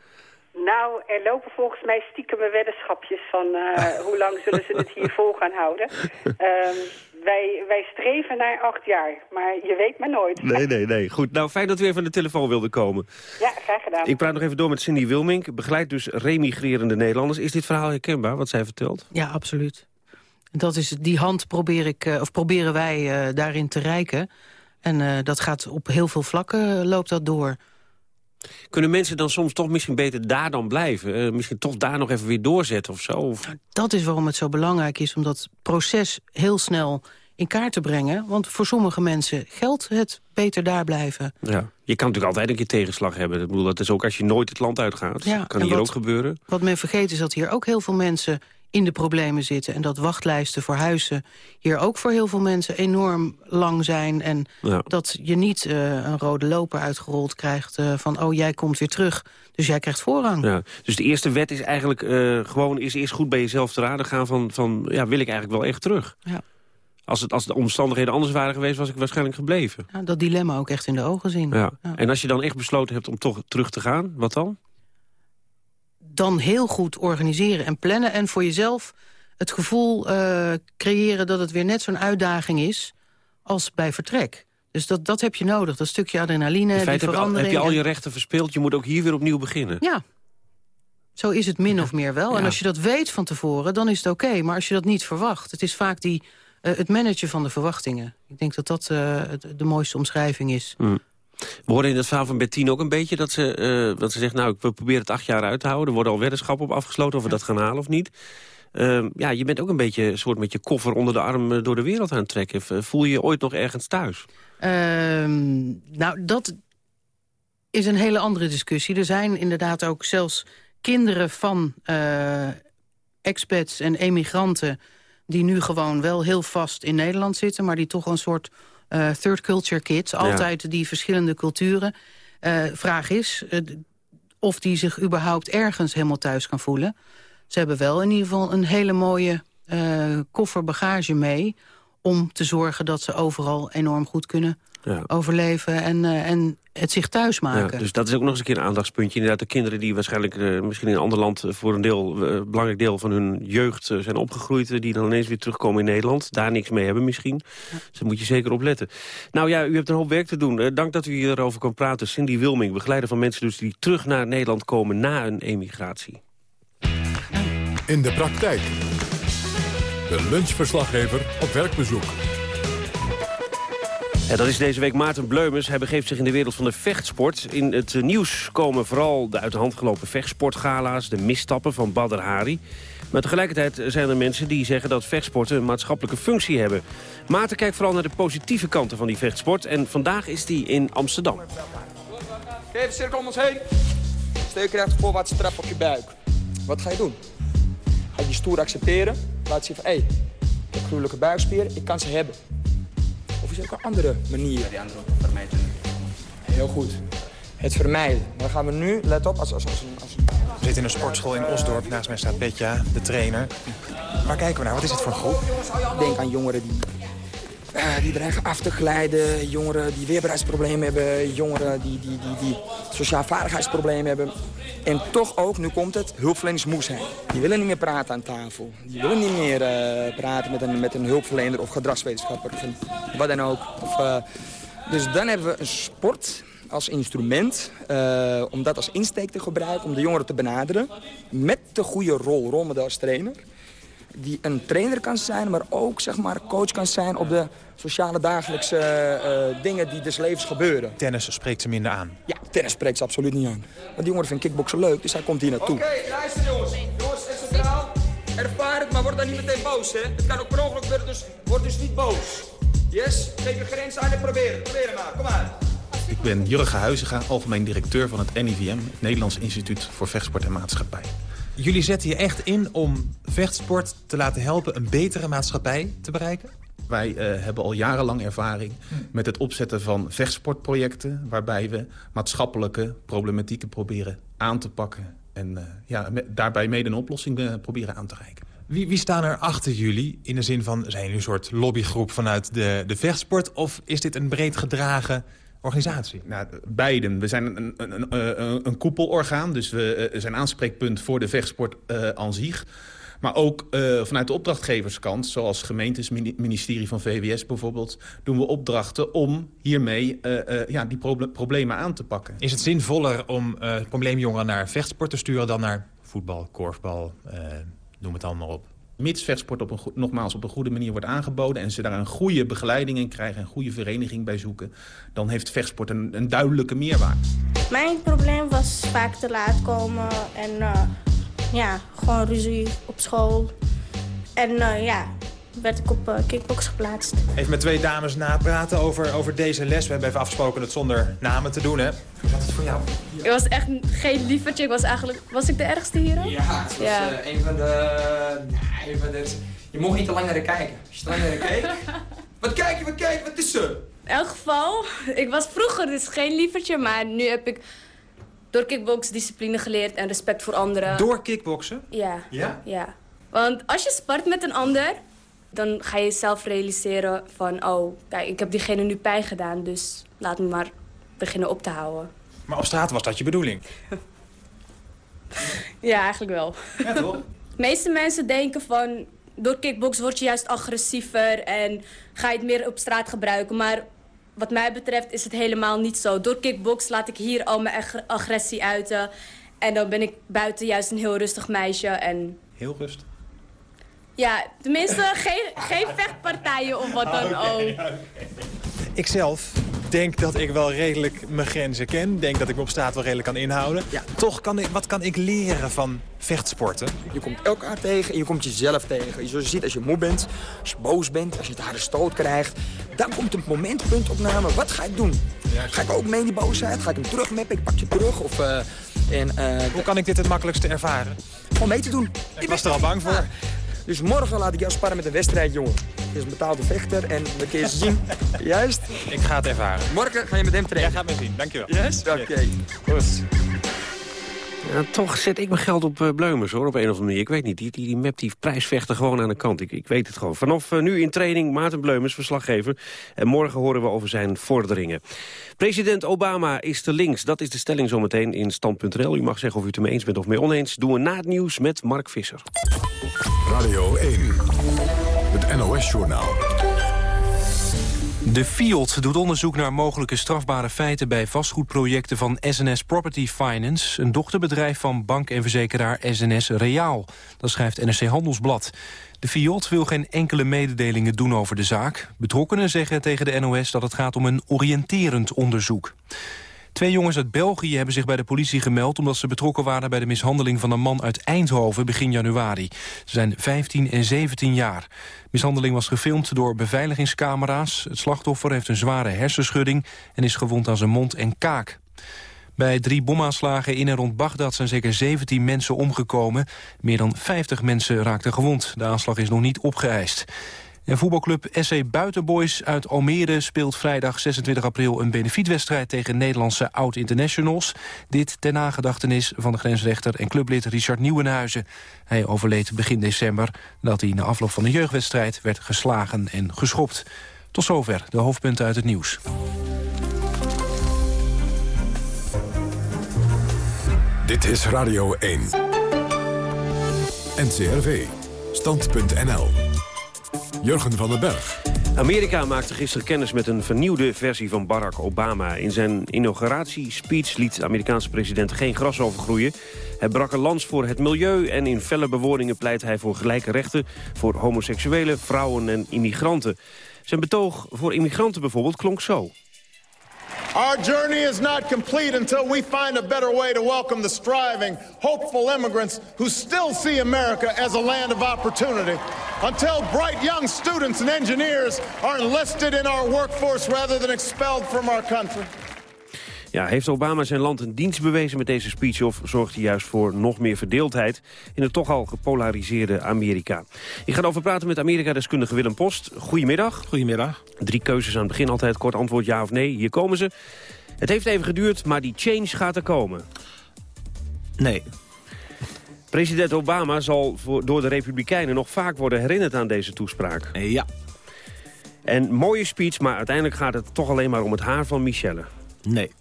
Nou, er lopen volgens mij stiekeme weddenschapjes van uh, hoe lang zullen ze het hier vol gaan houden. Um, wij, wij streven naar acht jaar, maar je weet maar nooit. Nee, nee, nee. Goed, nou fijn dat u even aan de telefoon wilde komen. Ja, graag gedaan. Ik praat nog even door met Cindy Wilmink, begeleid dus remigrerende Nederlanders. Is dit verhaal herkenbaar, wat zij vertelt? Ja, absoluut. Dat is, die hand probeer ik, of proberen wij uh, daarin te reiken. En uh, dat gaat op heel veel vlakken, loopt dat door. Kunnen mensen dan soms toch misschien beter daar dan blijven? Uh, misschien toch daar nog even weer doorzetten of zo? Of... Nou, dat is waarom het zo belangrijk is om dat proces heel snel in kaart te brengen. Want voor sommige mensen geldt het beter daar blijven. Ja. Je kan natuurlijk altijd een keer tegenslag hebben. Ik bedoel, dat is ook als je nooit het land uitgaat. Ja, kan hier wat, ook gebeuren. Wat men vergeet is dat hier ook heel veel mensen in de problemen zitten. En dat wachtlijsten voor huizen hier ook voor heel veel mensen enorm lang zijn. En ja. dat je niet uh, een rode loper uitgerold krijgt uh, van... oh, jij komt weer terug, dus jij krijgt voorrang. Ja. Dus de eerste wet is eigenlijk uh, gewoon is eerst goed bij jezelf te raden gaan... van, van ja, wil ik eigenlijk wel echt terug? Ja. Als, het, als de omstandigheden anders waren geweest, was ik waarschijnlijk gebleven. Ja, dat dilemma ook echt in de ogen zien. Ja. En als je dan echt besloten hebt om toch terug te gaan, wat dan? Dan heel goed organiseren en plannen... en voor jezelf het gevoel uh, creëren dat het weer net zo'n uitdaging is... als bij vertrek. Dus dat, dat heb je nodig, dat stukje adrenaline, In feite die verandering. Heb je al je rechten verspeeld, je moet ook hier weer opnieuw beginnen. Ja, zo is het min of meer wel. Ja. En als je dat weet van tevoren, dan is het oké. Okay. Maar als je dat niet verwacht, het is vaak die, uh, het managen van de verwachtingen. Ik denk dat dat uh, de mooiste omschrijving is. Mm. We horen in het verhaal van Bettine ook een beetje dat ze, uh, dat ze zegt... nou, we proberen het acht jaar uit te houden. Er worden al weddenschappen op afgesloten of we dat gaan halen of niet. Uh, ja, je bent ook een beetje een soort met je koffer onder de arm door de wereld aan het trekken. Voel je je ooit nog ergens thuis? Uh, nou, dat is een hele andere discussie. Er zijn inderdaad ook zelfs kinderen van uh, expats en emigranten... die nu gewoon wel heel vast in Nederland zitten... maar die toch een soort uh, third culture kids. Altijd ja. die verschillende culturen. Uh, vraag is uh, of die zich überhaupt ergens helemaal thuis kan voelen. Ze hebben wel in ieder geval een hele mooie koffer bagage mee... om te zorgen dat ze overal enorm goed kunnen ja. overleven en, en het zich thuis maken. Ja, dus dat is ook nog eens een keer een aandachtspuntje. Inderdaad, de kinderen die waarschijnlijk uh, misschien in een ander land... voor een deel, uh, belangrijk deel van hun jeugd uh, zijn opgegroeid... die dan ineens weer terugkomen in Nederland. Daar niks mee hebben misschien. Ja. Dus daar moet je zeker op letten. Nou ja, u hebt een hoop werk te doen. dank dat u hierover kan praten. Cindy Wilming, begeleider van mensen dus die terug naar Nederland komen... na een emigratie. In de praktijk. De lunchverslaggever op werkbezoek. Ja, dat is deze week Maarten Bleumers. Hij begeeft zich in de wereld van de vechtsport. In het nieuws komen vooral de uit de hand gelopen vechtsportgala's... de misstappen van Badr Hari. Maar tegelijkertijd zijn er mensen die zeggen dat vechtsporten... een maatschappelijke functie hebben. Maarten kijkt vooral naar de positieve kanten van die vechtsport. En vandaag is die in Amsterdam. Een cirkel om ons heen. Steek recht voorwaarts trap op je buik. Wat ga je doen? Ga je stoer accepteren? Laat zien van, hé, hey, ik heb gruwelijke buikspieren, ik kan ze hebben. Is ook een andere manier? Ja, die andere vermijden. Heel goed. Het vermijden. Dan gaan we nu, let op, als, als, als, als... We zitten in een sportschool in Osdorp. Naast mij staat Petja, de trainer. Waar kijken we naar? Wat is het voor een groep? Denk aan jongeren die, uh, die dreigen af te glijden. Jongeren die weerbaarheidsproblemen hebben. Jongeren die, die, die, die sociaal vaardigheidsproblemen hebben. En toch ook, nu komt het, hulpverleners zijn. Die willen niet meer praten aan tafel. Die willen niet meer uh, praten met een, met een hulpverlener of gedragswetenschapper. Of wat dan ook. Of, uh, dus dan hebben we een sport als instrument. Om dat als insteek te gebruiken. Om de jongeren te benaderen. Met de goede rol, rolmodel als trainer. Die een trainer kan zijn, maar ook zeg maar, coach kan zijn op de sociale dagelijkse uh, dingen die des levens gebeuren. Tennis spreekt ze minder aan? Ja, tennis spreekt ze absoluut niet aan. Want die jongeren vindt kickboksen leuk, dus hij komt hier naartoe. Oké, okay, luister jongens. Jongens, is centraal. Ervaar het, maar word dan niet meteen boos, hè. Het kan ook per ongeluk worden, dus word dus niet boos. Yes? Geef je grens aan en probeer het. Probeer het maar, kom maar. Ik ben Jurgen Huizinga, algemeen directeur van het NIVM... het Nederlands Instituut voor Vechtsport en Maatschappij. Jullie zetten je echt in om vechtsport te laten helpen... een betere maatschappij te bereiken? Wij uh, hebben al jarenlang ervaring met het opzetten van vechtsportprojecten... waarbij we maatschappelijke problematieken proberen aan te pakken... en uh, ja, daarbij mede een oplossing uh, proberen aan te reiken. Wie, wie staan er achter jullie? In de zin van, zijn jullie een soort lobbygroep vanuit de, de vechtsport? Of is dit een breed gedragen organisatie? Nou, beiden. We zijn een, een, een, een koepelorgaan, dus we zijn aanspreekpunt voor de vechtsport uh, aan zich. Maar ook uh, vanuit de opdrachtgeverskant, zoals gemeentes, ministerie van VWS bijvoorbeeld... doen we opdrachten om hiermee uh, uh, ja, die proble problemen aan te pakken. Is het zinvoller om probleemjongeren naar vechtsport te sturen... dan naar voetbal, korfbal, noem het allemaal op? Mits vechtsport op een, nogmaals op een goede manier wordt aangeboden... en ze daar een goede begeleiding in krijgen, een goede vereniging bij zoeken... dan heeft vechtsport een, een duidelijke meerwaarde. Mijn probleem was vaak te laat komen en ja, gewoon ruzie op school. En uh, ja, werd ik op uh, kickbox geplaatst. Even met twee dames napraten over, over deze les. We hebben even afgesproken het zonder namen te doen, hè? Hoe zat het voor jou? Ik was echt geen liefertje. Ik was eigenlijk... Was ik de ergste hier? Ja, het was ja. Uh, een van de... Een van de je mocht niet te lang naar de kijken. Als je te lang naar de keek... wat kijk je, wat kijk je, wat is er? In elk geval, ik was vroeger dus geen liefertje, maar nu heb ik door kickbox discipline geleerd en respect voor anderen. Door kickboksen? Ja. Ja? Ja. Want als je spart met een ander, dan ga je zelf realiseren van... oh, kijk, ik heb diegene nu pijn gedaan, dus laat me maar beginnen op te houden. Maar op straat was dat je bedoeling? ja, eigenlijk wel. Ja, toch? De meeste mensen denken van... door kickbox word je juist agressiever en ga je het meer op straat gebruiken. Maar wat mij betreft is het helemaal niet zo. Door kickbox laat ik hier al mijn agressie uiten. En dan ben ik buiten juist een heel rustig meisje. En... Heel rustig? Ja, tenminste geen, geen vechtpartijen of wat dan ook. Ik zelf denk dat ik wel redelijk mijn grenzen ken. Denk dat ik me op straat wel redelijk kan inhouden. Ja. Toch, kan ik, wat kan ik leren van vechtsporten? Je komt elkaar tegen en je komt jezelf tegen. Zoals je ziet, als je moe bent, als je boos bent, als je het harde stoot krijgt... dan komt een momentpuntopname. Wat ga ik doen? Ga ik ook mee in die boosheid? Ga ik hem terugmappen? Ik pak je terug? Of, uh, en, uh, Hoe kan ik dit het makkelijkste ervaren? Om mee te doen. Ik was er al bang voor. Dus morgen laat ik jou sparren met een wedstrijd, jongen. Je is een betaalde vechter en dan kun je zien. Juist? Ik ga het ervaren. Morgen ga je met hem trainen. Jij gaat me zien, dankjewel. Yes? Oké. Goed. Toch zet ik mijn geld op uh, Bleumers, hoor, op een of andere manier. Ik weet niet, die, die, die map die prijsvechten gewoon aan de kant. Ik, ik weet het gewoon. Vanaf uh, nu in training, Maarten Bleumers, verslaggever. En morgen horen we over zijn vorderingen. President Obama is te links. Dat is de stelling zometeen in Stand.nl. U mag zeggen of u het ermee eens bent of mee oneens. Doen we na het nieuws met Mark Visser. Radio 1, het NOS-journaal. De FIOD doet onderzoek naar mogelijke strafbare feiten... bij vastgoedprojecten van SNS Property Finance... een dochterbedrijf van bank en verzekeraar SNS Reaal. Dat schrijft NRC Handelsblad. De FIOD wil geen enkele mededelingen doen over de zaak. Betrokkenen zeggen tegen de NOS dat het gaat om een oriënterend onderzoek. Twee jongens uit België hebben zich bij de politie gemeld... omdat ze betrokken waren bij de mishandeling van een man uit Eindhoven begin januari. Ze zijn 15 en 17 jaar. Mishandeling was gefilmd door beveiligingscamera's. Het slachtoffer heeft een zware hersenschudding... en is gewond aan zijn mond en kaak. Bij drie bomaanslagen in en rond Bagdad zijn zeker 17 mensen omgekomen. Meer dan 50 mensen raakten gewond. De aanslag is nog niet opgeëist. En voetbalclub SC Buitenboys uit Almere speelt vrijdag 26 april een benefietwedstrijd tegen Nederlandse oud-internationals. Dit ter nagedachtenis van de grensrechter en clublid Richard Nieuwenhuizen. Hij overleed begin december dat hij na afloop van de jeugdwedstrijd werd geslagen en geschopt. Tot zover de hoofdpunten uit het nieuws. Dit is Radio 1. NCRV. Stand.nl. Jurgen van den Berg. Amerika maakte gisteren kennis met een vernieuwde versie van Barack Obama. In zijn inauguratiespeech liet de Amerikaanse president geen gras overgroeien. Hij brak een lans voor het milieu en in felle bewoordingen pleit hij voor gelijke rechten... voor homoseksuelen, vrouwen en immigranten. Zijn betoog voor immigranten bijvoorbeeld klonk zo. Our journey is not complete until we find a better way to welcome the striving, hopeful immigrants who still see America as a land of opportunity. Until bright young students and engineers are enlisted in our workforce rather than expelled from our country. Ja, heeft Obama zijn land een dienst bewezen met deze speech... of zorgt hij juist voor nog meer verdeeldheid in het toch al gepolariseerde Amerika? Ik ga erover praten met Amerika-deskundige Willem Post. Goedemiddag. Goedemiddag. Drie keuzes aan het begin altijd, kort antwoord ja of nee. Hier komen ze. Het heeft even geduurd, maar die change gaat er komen. Nee. President Obama zal voor, door de Republikeinen nog vaak worden herinnerd aan deze toespraak. Ja. En mooie speech, maar uiteindelijk gaat het toch alleen maar om het haar van Michelle. Nee.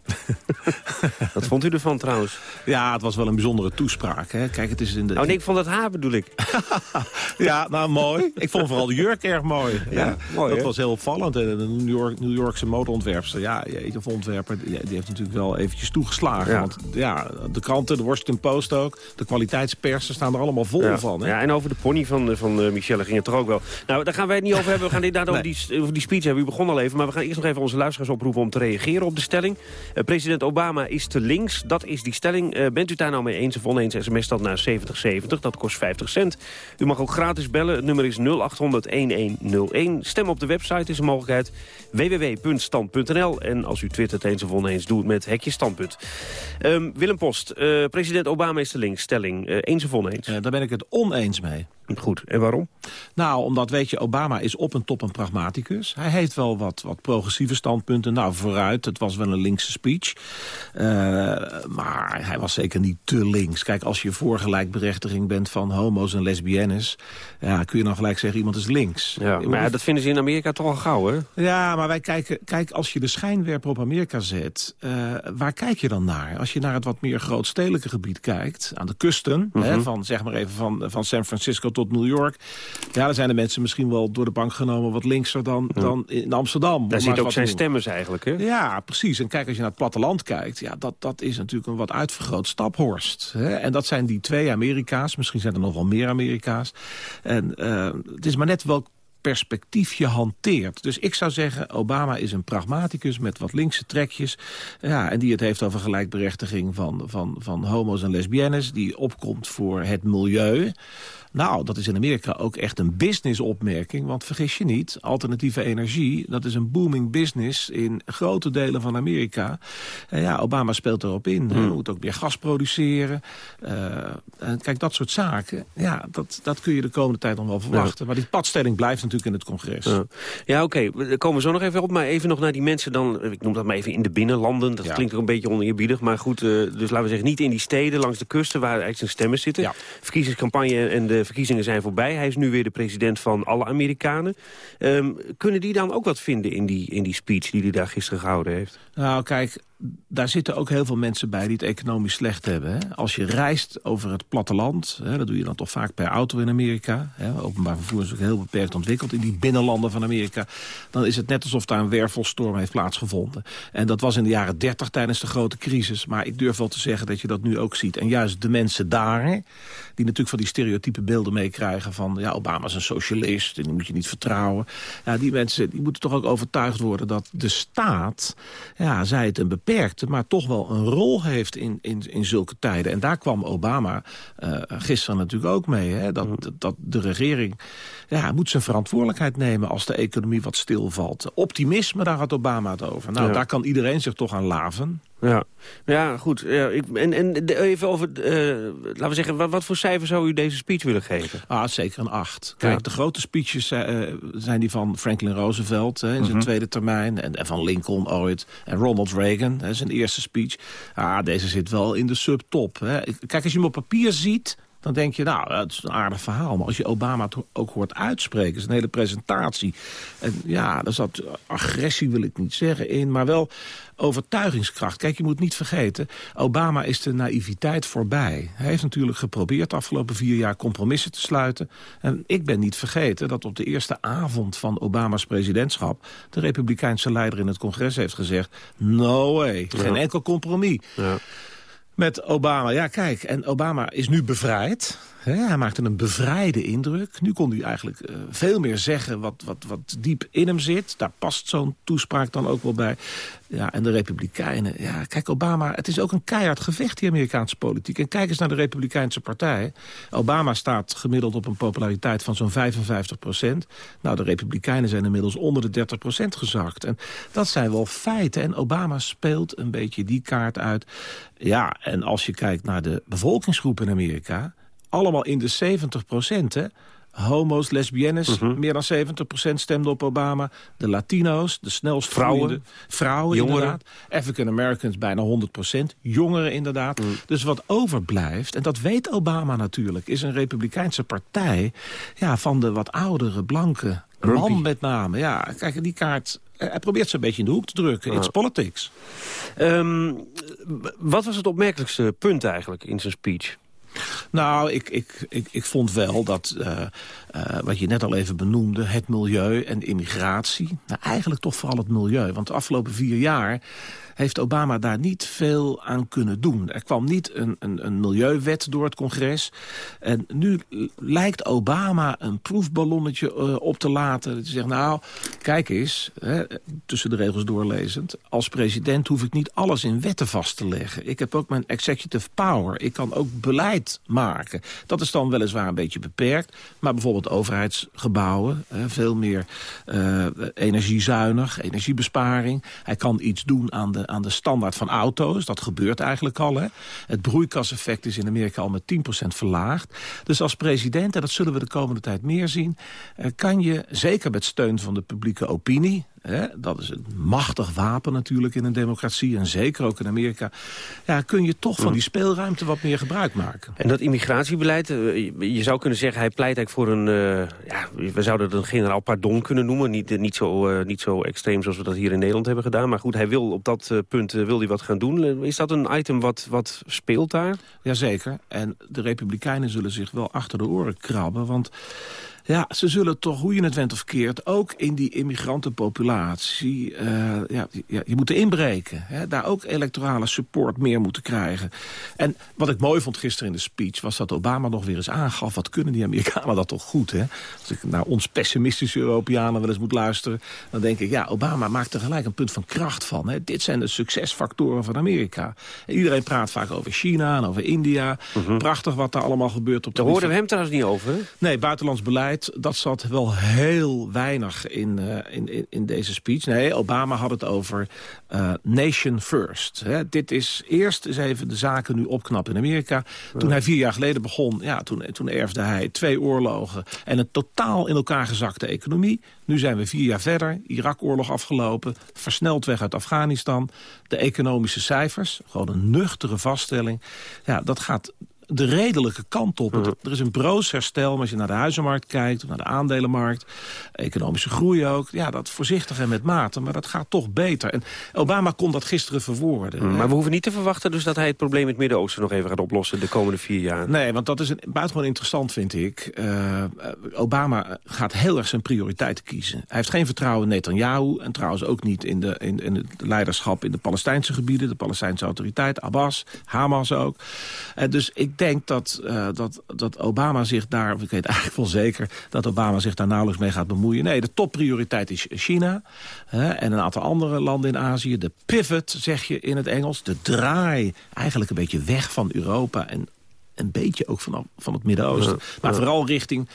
Wat vond u ervan trouwens? Ja, het was wel een bijzondere toespraak. Hè? Kijk, het is in de... Oh nee, ik vond het haar bedoel ik. ja, nou mooi. Ik vond vooral de jurk erg mooi. Ja, mooi, Dat was heel opvallend. En de New, York, New Yorkse modeontwerpster, ja, of ontwerper, die, die heeft natuurlijk wel eventjes toegeslagen. Ja. Want ja, de kranten, de Washington Post ook, de kwaliteitspersen staan er allemaal vol ja. van. Hè? Ja, en over de pony van, eh, van eh, Michelle ging het toch ook wel. Nou, daar gaan wij het niet over hebben. We gaan dit over, die, over die speech hebben. U begon al even. Maar we gaan eerst nog even onze luisteraars oproepen om te reageren op de stelling. Eh, president Obama is te links. Dat is die stelling. Eh, bent u daar nou mee eens of oneens? SMS dat naar 7070. Dat kost 50 cent. U mag ook gratis bellen. Het nummer is 0800-1101. Stem op de website is een mogelijkheid. www.stand.nl. En als u twittert eens of oneens, doe het met hekje standpunt. Ehm, Willem Post, eh, president Obama is te links. Stelling, eens of oneens? daar ben ik het oneens mee. Goed, en waarom? Nou, omdat, weet je, Obama is op en top een pragmaticus. Hij heeft wel wat, wat progressieve standpunten. Nou, vooruit, het was wel een linkse speech. Eh, maar hij was zeker niet te links. Kijk, als je voor gelijkberechtiging bent van homo's en lesbiennes... Ja, kun je dan gelijk zeggen, iemand is links. Ja, maar ja, dat vinden ze in Amerika toch al gauw, hè? Ja, maar wij kijken, kijk, als je de schijnwerper op Amerika zet, eh, waar kijk je dan naar? Als je naar het wat meer grootstedelijke gebied kijkt, aan de kusten, hè, Mhm. van zeg maar even van, van San Francisco tot New York, ja, dan zijn de mensen misschien wel door de bank genomen wat linkser dan, dan in Amsterdam. Daar eens ook zijn stemmers eigenlijk, hè? Ja, precies. En kijk, als je naar het platteland kijkt... Ja, dat, dat is natuurlijk een wat uitvergroot staphorst. Hè? En dat zijn die twee Amerika's. Misschien zijn er nog wel meer Amerika's. En eh, het is maar net welk perspectief je hanteert. Dus ik zou zeggen, Obama is een pragmaticus met wat linkse trekjes. Ja, en die het heeft over gelijkberechtiging van, van, van homo's en lesbiennes. Die opkomt voor het milieu. Nou, dat is in Amerika ook echt een businessopmerking. Want vergis je niet, alternatieve energie... dat is een booming business in grote delen van Amerika. En ja, Obama speelt erop in. Hij moet ook meer gas produceren. Eh, en kijk, dat soort zaken, ja, dat, dat kun je de komende tijd nog wel verwachten. Maar die padstelling blijft natuurlijk in het congres. Ja, ja oké, daar komen we zo nog even op. Maar even nog naar die mensen dan, ik noem dat maar even in de binnenlanden. Dat klinkt ook een beetje oneerbiedig. Maar goed, eh, dus laten we zeggen, niet in die steden langs de kusten... waar eigenlijk zijn stemmen zitten. Verkiezingscampagne en de verkiezingen zijn voorbij. Hij is nu weer de president van alle Amerikanen. Ehm, kunnen die dan ook wat vinden in die, in die speech die hij daar gisteren gehouden heeft? Nou, kijk, daar zitten ook heel veel mensen bij die het economisch slecht hebben. Hè? Als je reist over het platteland, hè, dat doe je dan toch vaak per auto in Amerika. Hè? Openbaar vervoer is ook heel beperkt ontwikkeld in die binnenlanden van Amerika. Dan is het net alsof daar een wervelstorm heeft plaatsgevonden. En dat was in de jaren 30 tijdens de grote crisis. Maar ik durf wel te zeggen dat je dat nu ook ziet. En juist de mensen daar, die natuurlijk van die stereotype beelden meekrijgen van... ja, Obama is een socialist en die moet je niet vertrouwen. Ja, die mensen die moeten toch ook overtuigd worden dat de staat... ja, zij het een beperkte, maar toch wel een rol heeft in, in, in zulke tijden. En daar kwam Obama eh, gisteren natuurlijk ook mee. Hè, dat, dat de regering ja, moet zijn verantwoordelijkheid nemen als de economie wat stilvalt. Optimisme, daar had Obama het over. Nou, Ja. daar kan iedereen zich toch aan laven. Ja, ja goed. Ja, ik, en, en even over, eh, laten we zeggen, wat, wat voor cijfer zou u deze speech willen geven? Ah, zeker een acht. Kijk, Ja. de grote speeches eh, zijn die van Franklin Roosevelt hè, in zijn Mhm. tweede termijn. En, en van Lincoln ooit. En Ronald Reagan, hè, zijn eerste speech. Ah, deze zit wel in de subtop. Hè. Kijk, als je hem op papier ziet... Dan denk je, nou, dat is een aardig verhaal. Maar als je Obama het ook hoort uitspreken, is een hele presentatie. En ja, er zat agressie, wil ik niet zeggen, in. Maar wel overtuigingskracht. Kijk, je moet niet vergeten, Obama is de naïviteit voorbij. Hij heeft natuurlijk geprobeerd de afgelopen vier jaar compromissen te sluiten. En ik ben niet vergeten dat op de eerste avond van Obama's presidentschap... de republikeinse leider in het congres heeft gezegd... no way, geen Ja. enkel compromis. Met Obama, ja kijk, en Obama is nu bevrijd. Hij maakte een bevrijde indruk. Nu kon hij eigenlijk eh, veel meer zeggen wat, wat, wat diep in hem zit. Daar past zo'n toespraak dan ook wel bij. Ja, en de Republikeinen. Ja, kijk, Obama, het is ook een keihard gevecht, die Amerikaanse politiek. En kijk eens naar de Republikeinse partij. Obama staat gemiddeld op een populariteit van zo'n 55 procent. Nou, de Republikeinen zijn inmiddels onder de 30 procent gezakt. En dat zijn wel feiten. En Obama speelt een beetje die kaart uit. Ja, en als je kijkt naar de bevolkingsgroep in Amerika allemaal in de 70 procent, hè? homo's, lesbiennes, Mhm. meer dan 70% stemde op Obama. De Latino's, de snelst Vrouwen. Vrouwen, Jongeren. inderdaad. African Americans bijna 100%. Jongeren inderdaad. Mm. Dus wat overblijft, en dat weet Obama natuurlijk... is een republikeinse partij ja, van de wat oudere, blanke Grumpy. man met name. Ja, kijk, die kaart... eh, Hij probeert ze een beetje in de hoek te drukken. It's politics. Ehm, wat was het opmerkelijkste punt eigenlijk in zijn speech? Nou, ik, ik, ik, ik vond wel dat, eh, eh, wat je net al even benoemde... het milieu en immigratie, nou, eigenlijk toch vooral het milieu. Want de afgelopen vier jaar heeft Obama daar niet veel aan kunnen doen. Er kwam niet een, een, een milieuwet door het congres. En nu lijkt Obama een proefballonnetje eh, op te laten. Te zeggen, nou, kijk eens, hè, tussen de regels doorlezend... als president hoef ik niet alles in wetten vast te leggen. Ik heb ook mijn executive power. Ik kan ook beleid maken. Dat is dan weliswaar een beetje beperkt. Maar bijvoorbeeld overheidsgebouwen, hè, veel meer eh, energiezuinig, energiebesparing. Hij kan iets doen aan de, aan de standaard van auto's. Dat gebeurt eigenlijk al. Hè. Het broeikaseffect is in Amerika al met 10% verlaagd. Dus als president, en dat zullen we de komende tijd meer zien... eh, kan je, zeker met steun van de publieke opinie... Hè, dat is een machtig wapen natuurlijk in een democratie... en zeker ook in Amerika... Ja, kun je toch van die speelruimte wat meer gebruik maken. En dat immigratiebeleid, eh, je zou kunnen zeggen... hij pleit eigenlijk voor een, eh, ja, we zouden het een generaal pardon kunnen noemen. Niet, eh, niet, zo, niet zo extreem zoals we dat hier in Nederland hebben gedaan. Maar goed, hij wil op dat punt wil hij wat gaan doen. Is dat een item wat, wat speelt daar? Jazeker. En de Republikeinen zullen zich wel achter de oren krabben. Want ja, ze zullen toch, hoe je het went of keert... ook in die immigrantenpopulatie... eh, ja, ja, je moet inbreken. Hè? Daar ook electorale support meer moeten krijgen. En wat ik mooi vond gisteren in de speech... was dat Obama nog weer eens aangaf... wat kunnen die Amerikanen dat toch goed, hè? Als ik naar ons pessimistische Europeanen wel eens moet luisteren... dan denk ik, ja, Obama maakt er gelijk een punt van kracht van. Hè? Dit zijn de succesfactoren van Amerika. En iedereen praat vaak over China en over India. Prachtig wat daar allemaal gebeurt. Op Daar hoorden we hem trouwens niet over, hè? Nee, buitenlands beleid, dat zat wel heel weinig in, eh, in, in, in deze speech. Nee, Obama had het over eh, nation first. Hè. Dit is eerst eens even de zaken nu opknappen in Amerika. Toen hij vier jaar geleden begon, ja, toen, toen erfde hij twee oorlogen... en een totaal in elkaar gezakte economie. Nu zijn we vier jaar verder, Irak-oorlog afgelopen... versneld weg uit Afghanistan. De economische cijfers, gewoon een nuchtere vaststelling... ja, dat gaat de redelijke kant op. Mhm. Er is een broos herstel, maar als je naar de huizenmarkt kijkt... of naar de aandelenmarkt, economische groei ook... ja, dat voorzichtig en met mate, maar dat gaat toch beter. En Obama kon dat gisteren verwoorden. Mm, Maar we hoeven niet te verwachten dus dat hij het probleem in het Midden-Oosten... nog even gaat oplossen de komende vier jaar. Nee, want dat is een, buitengewoon interessant, vind ik. Eh, Obama gaat heel erg zijn prioriteiten kiezen. Hij heeft geen vertrouwen in Netanyahu... en trouwens ook niet in, de, in, in het leiderschap in de Palestijnse gebieden... de Palestijnse autoriteit, Abbas, Hamas ook. Eh, dus ik denk dat, eh, dat, dat Obama zich daar... ik weet eigenlijk wel zeker dat Obama zich daar nauwelijks mee gaat bemoeien. Nee, de topprioriteit is China hè, en een aantal andere landen in Azië. De pivot, zeg je in het Engels, de draai... eigenlijk een beetje weg van Europa en een beetje ook van, van het Midden-Oosten. Ja, maar ja. vooral richting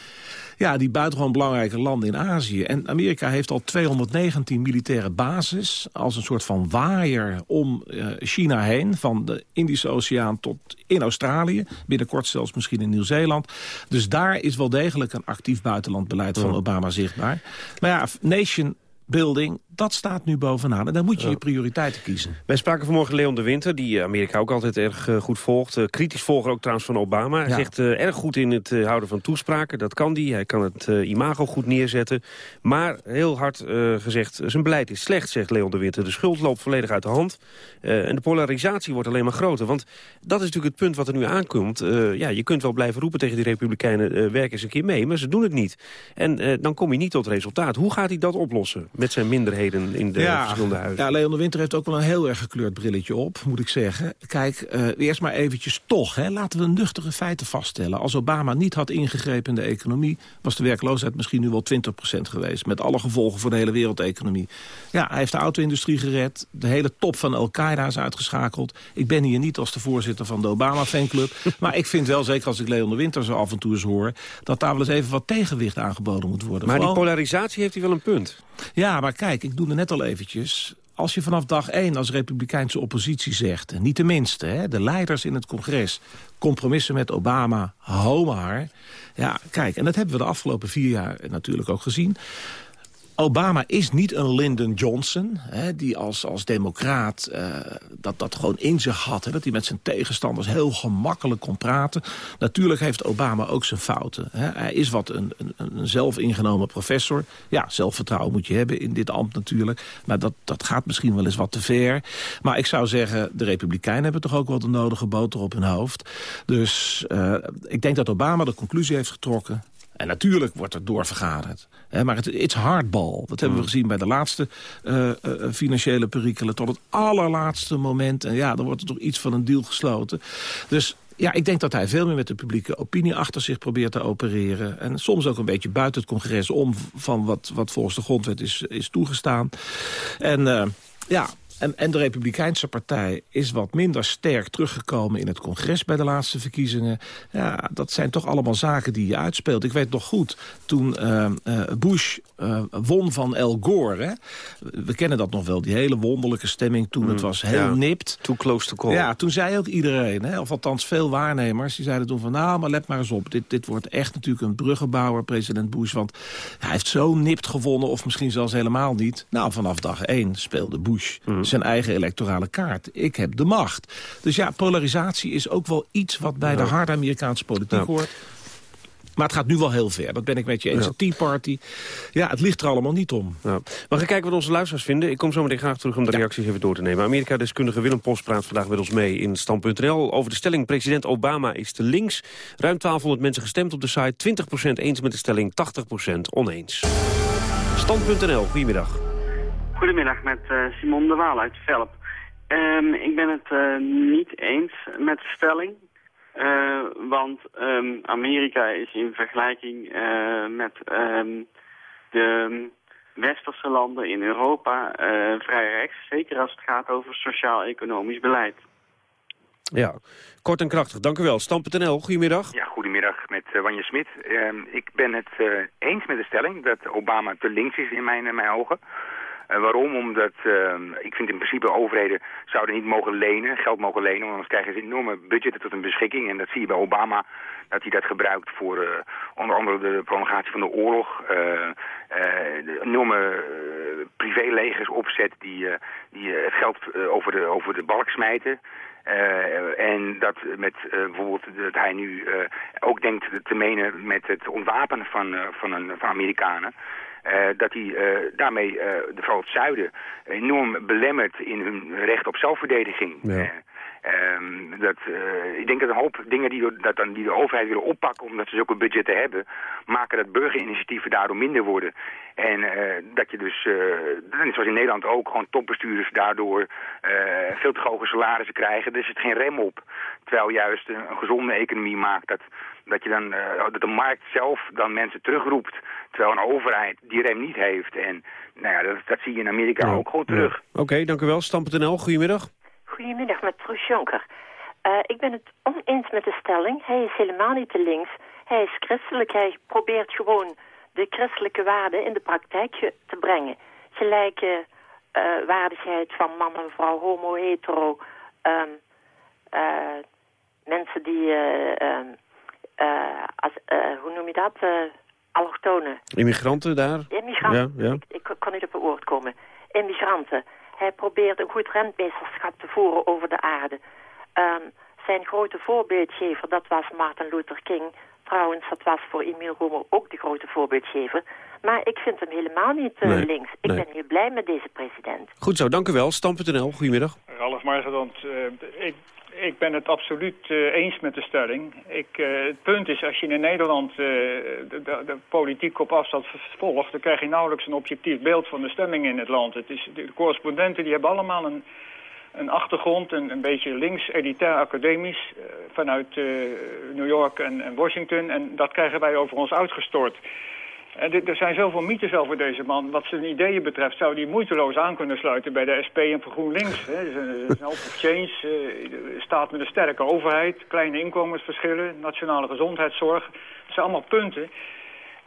ja, die buitengewoon belangrijke landen in Azië. En Amerika heeft al 219 militaire bases... als een soort van waaier om eh, China heen... van de Indische Oceaan tot in Australië. Binnenkort zelfs misschien in Nieuw-Zeeland. Dus daar is wel degelijk een actief buitenlandbeleid van. Obama zichtbaar. Maar ja, nation building, dat staat nu bovenaan. En dan moet je je prioriteiten kiezen. Wij spraken vanmorgen Leon de Winter, die eh, Amerika ook altijd erg eh, goed volgt. Eh, kritisch volger ook trouwens van Obama. Hij Ja. zegt eh, erg goed in het eh, houden van toespraken. Dat kan hij. Hij kan het eh, imago goed neerzetten. Maar heel hard eh, gezegd, zijn beleid is slecht, zegt Leon de Winter. De schuld loopt volledig uit de hand. Eh, en de polarisatie wordt alleen maar groter. Want dat is natuurlijk het punt wat er nu aankomt. Eh, ja, je kunt wel blijven roepen tegen die Republikeinen... eh werk eens een keer mee, maar ze doen het niet. En eh, dan kom je niet tot resultaat. Hoe gaat hij dat oplossen met zijn minderheden in de verschillende huizen? Ja, Leon de Winter heeft ook wel een heel erg gekleurd brilletje op, moet ik zeggen. Kijk, eh, eerst maar eventjes toch, hè, laten we nuchtere feiten vaststellen. Als Obama niet had ingegrepen in de economie... was de werkloosheid misschien nu wel 20% geweest. Met alle gevolgen voor de hele wereldeconomie. Ja, hij heeft de auto-industrie gered. De hele top van Al-Qaeda is uitgeschakeld. Ik ben hier niet als de voorzitter van de Obama-fanclub. maar ik vind wel, zeker als ik Leon de Winter zo af en toe eens hoor... dat daar wel eens even wat tegenwicht aangeboden moet worden. Maar die polarisatie heeft hij wel een punt. ja, maar kijk, ik doe er net al eventjes. als je vanaf dag één als republikeinse oppositie zegt... en niet de minste, hè, de leiders in het congres... compromissen met Obama, home haar... Ja, kijk, en dat hebben we de afgelopen vier jaar natuurlijk ook gezien. Obama is niet een Lyndon Johnson, hè, die als, als democraat uh, dat, dat gewoon in zich had. Hè, dat hij met zijn tegenstanders heel gemakkelijk kon praten. Natuurlijk heeft Obama ook zijn fouten. Hè. Hij is wat een, een, een zelfingenomen professor. Ja, zelfvertrouwen moet je hebben in dit ambt natuurlijk. Maar dat, dat gaat misschien wel eens wat te ver. Maar ik zou zeggen, de Republikeinen hebben toch ook wel de nodige boter op hun hoofd. Dus uh, ik denk dat Obama de conclusie heeft getrokken en natuurlijk wordt er doorvergaderd. Hè, maar het is hardbal. Dat hebben we mm. gezien bij de laatste uh, uh, financiële perikelen. Tot het allerlaatste moment. En ja, dan wordt er toch iets van een deal gesloten. Dus ja, ik denk dat hij veel meer met de publieke opinie achter zich probeert te opereren. En soms ook een beetje buiten het congres om van wat, wat volgens de grondwet is, is toegestaan. En uh, ja, en, en de Republikeinse partij is wat minder sterk teruggekomen in het congres bij de laatste verkiezingen. Ja, dat zijn toch allemaal zaken die je uitspeelt. Ik weet nog goed, toen uh, uh, Bush uh, won van Al Gore. Hè? We kennen dat nog wel, die hele wonderlijke stemming toen mm, het was heel ja, nipt. Too close to call. Ja, toen zei ook iedereen, hè, of althans veel waarnemers... die zeiden toen van, nou, maar let maar eens op. Dit, dit wordt echt natuurlijk een bruggenbouwer, president Bush. Want hij heeft zo nipt gewonnen, of misschien zelfs helemaal niet. Nou, vanaf dag één speelde Bush... Mm zijn eigen electorale kaart. Ik heb de macht. Dus ja, polarisatie is ook wel iets wat bij de harde Amerikaanse politiek hoort. Maar het gaat nu wel heel ver. Dat ben ik met je eens. Ja. Tea Party. Ja, het ligt er allemaal niet om. Ja. We gaan kijken wat onze luisteraars vinden. Ik kom zo meteen graag terug om de reacties even door te nemen. Amerika-deskundige Willem Post praat vandaag met ons mee in Stand.nl... over de stelling president Obama is te links. Ruim 1200 mensen gestemd op de site. 20% eens met de stelling, 80% oneens. Stand.nl, goedemiddag. Goedemiddag, met uh, Simon de Waal uit Velp. Um, ik ben het uh, niet eens met de stelling. Uh, want um, Amerika is in vergelijking met um, de westerse landen in Europa vrij rechts. Zeker als het gaat over sociaal-economisch beleid. Ja, kort en krachtig. Dank u wel. Stam.nl, goedemiddag. Ja, goedemiddag met uh, Wanja Smit. Uh, ik ben het uh, eens met de stelling dat Obama te links is in mijn, mijn ogen. Uh, waarom? Omdat uh, ik vind in principe overheden zouden niet mogen lenen, geld mogen lenen, want anders krijgen ze enorme budgetten tot hun beschikking. En dat zie je bij Obama, dat hij dat gebruikt voor uh, onder andere de prolongatie van de oorlog, de enorme privélegers opzet die, die het geld over, de, over de balk smijten. Uh, en dat met uh, bijvoorbeeld dat hij nu uh, ook denkt te menen met het ontwapenen van, van, een, van Amerikanen. Uh, dat hij uh, daarmee uh, de, vooral het zuiden enorm belemmert in hun recht op zelfverdediging. Ja. Um, dat, ik denk dat een hoop dingen die, dat dan, die de overheid willen oppakken omdat ze zulke budgetten hebben, maken dat burgerinitiatieven daardoor minder worden. En dat je dus, net zoals in Nederland ook, gewoon topbestuurders daardoor veel te hoge salarissen krijgen. Er zit geen rem op. Terwijl juist een gezonde economie maakt dat dat, je dan, uh, dat de markt zelf dan mensen terugroept, terwijl een overheid die rem niet heeft. En nou ja, dat, dat zie je in Amerika ja, ook gewoon terug. Ja. Oké, okay, dank u wel. Stam.nl, goedemiddag. Goedemiddag, met Truus Jonker. Uh, ik ben het oneens met de stelling. Hij is helemaal niet te links. Hij is christelijk. Hij probeert gewoon de christelijke waarden in de praktijk te brengen. Gelijke uh, waardigheid van man en vrouw, homo, hetero... Um, mensen die um, als, uh, hoe noem je dat? Uh, allochtonen. Immigranten daar? Immigranten, ja, ja. Ik, ik, kan niet op het woord komen. Immigranten. Hij probeert een goed rentmeesterschap te voeren over de aarde. Um, zijn grote voorbeeldgever, dat was Martin Luther King. Trouwens, dat was voor Emile Romer ook de grote voorbeeldgever. Maar ik vind hem helemaal niet uh, nee, links. Ik nee. ben heel blij met deze president. Goed zo, dank u wel. Stam.nl, goedemiddag. Ralf Margedant, uh, ik ik ben het absoluut uh, eens met de stelling. Ik, uh, het punt is, als je in Nederland de, de, de, politiek op afstand volgt... dan krijg je nauwelijks een objectief beeld van de stemming in het land. Het is, de correspondenten die hebben allemaal een, een achtergrond, een, een beetje links, elitair, academisch... vanuit New York en, en Washington. En dat krijgen wij over ons uitgestort. En er zijn zoveel mythes over deze man. Wat zijn ideeën betreft zou hij moeiteloos aan kunnen sluiten bij de SP en voor GroenLinks. Hè. Een change, uh, staat met een sterke overheid, kleine inkomensverschillen, nationale gezondheidszorg. Dat zijn allemaal punten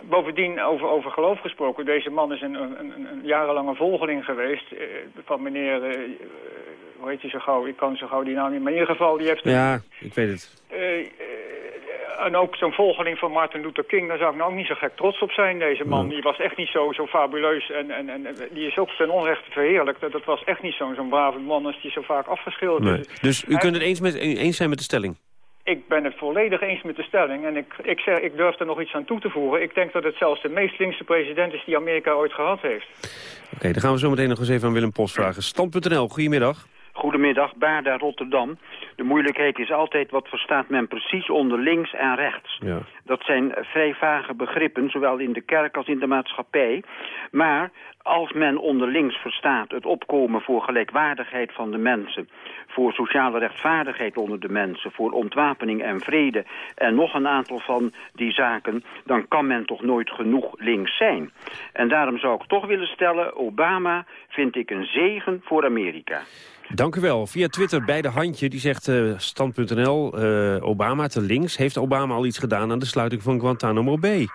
bovendien, over, over geloof gesproken. Deze man is een, een, een, een jarenlange volgeling geweest eh, van meneer... eh, hoe heet hij zo gauw? Ik kan zo gauw die naam niet. Maar in ieder geval, die heeft... Ja, ik weet het. En ook zo'n volgeling van Martin Luther King, daar zou ik nou ook niet zo gek trots op zijn, deze man. Die was echt niet zo, zo fabuleus en, en, en die is ook ten onrechte verheerlijkt. Dat, dat was echt niet zo'n zo'n brave man als die zo vaak afgeschilderd Nee. is. Dus u kunt het eens, met, eens zijn met de stelling? Ik ben het volledig eens met de stelling. En ik, ik, zeg, ik durf er nog iets aan toe te voegen. Ik denk dat het zelfs de meest linkse president is die Amerika ooit gehad heeft. Oké, dan gaan we zo meteen nog eens even aan Willem Post vragen. Stand.nl, goedemiddag. Goedemiddag, Baarda Rotterdam. De moeilijkheid is altijd wat verstaat men precies onder links en rechts. Ja. Dat zijn vrij vage begrippen, zowel in de kerk als in de maatschappij. Maar als men onder links verstaat het opkomen voor gelijkwaardigheid van de mensen... voor sociale rechtvaardigheid onder de mensen... voor ontwapening en vrede en nog een aantal van die zaken... dan kan men toch nooit genoeg links zijn. En daarom zou ik toch willen stellen... Obama vind ik een zegen voor Amerika. Dank u wel. Via Twitter bij de handje, die zegt eh, stand.nl, eh, Obama te links. Heeft Obama al iets gedaan aan de sluiting van Guantanamo Bay?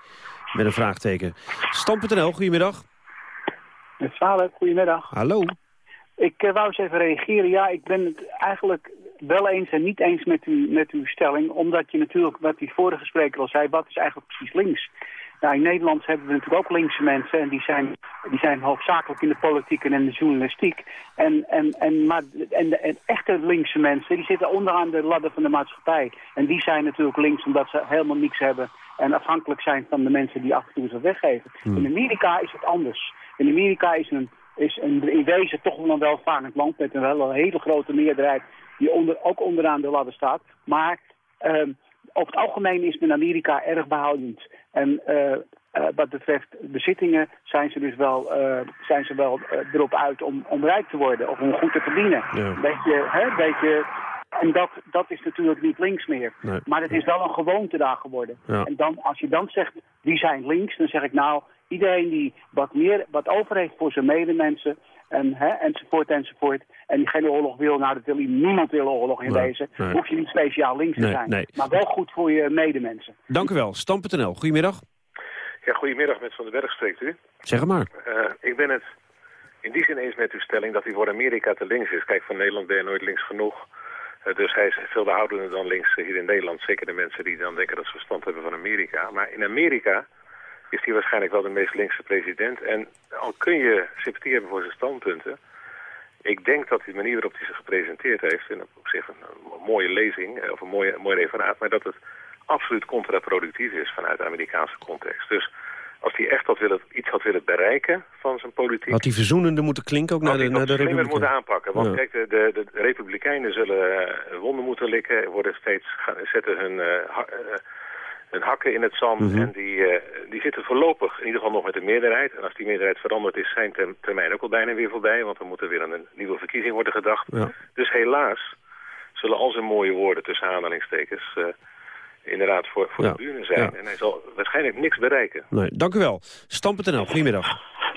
Met een vraagteken. Stand.nl, goedemiddag. Met Zalen, goedemiddag. Hallo. Ik eh, wou eens even reageren. Ja, ik ben het eigenlijk wel eens en niet eens met, u, met uw stelling. Omdat je natuurlijk, wat die vorige spreker al zei, wat is eigenlijk precies links? Nou, in Nederland hebben we natuurlijk ook linkse mensen en die zijn, die zijn hoofdzakelijk in de politiek en in de journalistiek. En, en, en, maar, en, de, en echte linkse mensen, die zitten onderaan de ladder van de maatschappij. En die zijn natuurlijk links omdat ze helemaal niks hebben en afhankelijk zijn van de mensen die af en toe ze weggeven. In Amerika is het anders. In Amerika is een, is een in wezen toch wel een welvarend land met een, wel een hele grote meerderheid die onder, ook onderaan de ladder staat. Maar ehm, over het algemeen is men Amerika erg behoudend. En eh, eh, wat betreft bezittingen zijn ze dus wel, eh, zijn ze wel erop uit om, om rijk te worden of om goed te verdienen. Ja. Beetje, hè, beetje, en dat, dat is natuurlijk niet links meer. Nee. Maar het is wel een gewoonte daar geworden. Ja. En dan, als je dan zegt, die zijn links, dan zeg ik nou, iedereen die wat meer, wat over heeft voor zijn medemensen, en, hè, enzovoort, enzovoort, en die geen oorlog wil, nou dat wil hij, niemand wil oorlog in Nee, deze, nee. hoef je niet speciaal links te Nee, zijn. nee. Maar wel goed voor je medemensen. Dank u wel. Stand.nl, goedemiddag. Ja, goedemiddag, met Van den Berg spreekt u. Zeg het maar. Eh, ik ben het in die zin eens met uw stelling dat hij voor Amerika te links is. Kijk, van Nederland ben je nooit links genoeg. Eh, dus hij is veel behoudender dan links hier in Nederland. Zeker de mensen die dan denken dat ze verstand hebben van Amerika. Maar in Amerika is hij waarschijnlijk wel de meest linkse president. En al kun je sympathie hebben voor zijn standpunten... Ik denk dat de manier waarop hij zich gepresenteerd heeft... en op zich een, een mooie lezing eh, of een mooie, een mooi referaat... maar dat het absoluut contraproductief is vanuit de Amerikaanse context. Dus als hij echt had willen, iets had willen bereiken van zijn politiek... Had die verzoenende moeten klinken ook naar de, hij naar de Republikeinen? moeten aanpakken. Want Ja. kijk, de, de, de Republikeinen zullen eh, wonden moeten likken... worden steeds, gaan, zetten hun, eh, hun hakken in het zand... Mhm. en die, eh, die zitten voorlopig in ieder geval nog met de meerderheid. En als die meerderheid veranderd is, zijn term- termijn ook al bijna weer voorbij... want dan moet er weer aan een nieuwe verkiezing worden gedacht. Ja. Dus helaas zullen al zijn mooie woorden tussen aanhalingstekens... eh, inderdaad voor, voor Ja, de buren zijn. ja. En hij zal waarschijnlijk niks bereiken. Nee, dank u wel. Stand.nl, goedemiddag.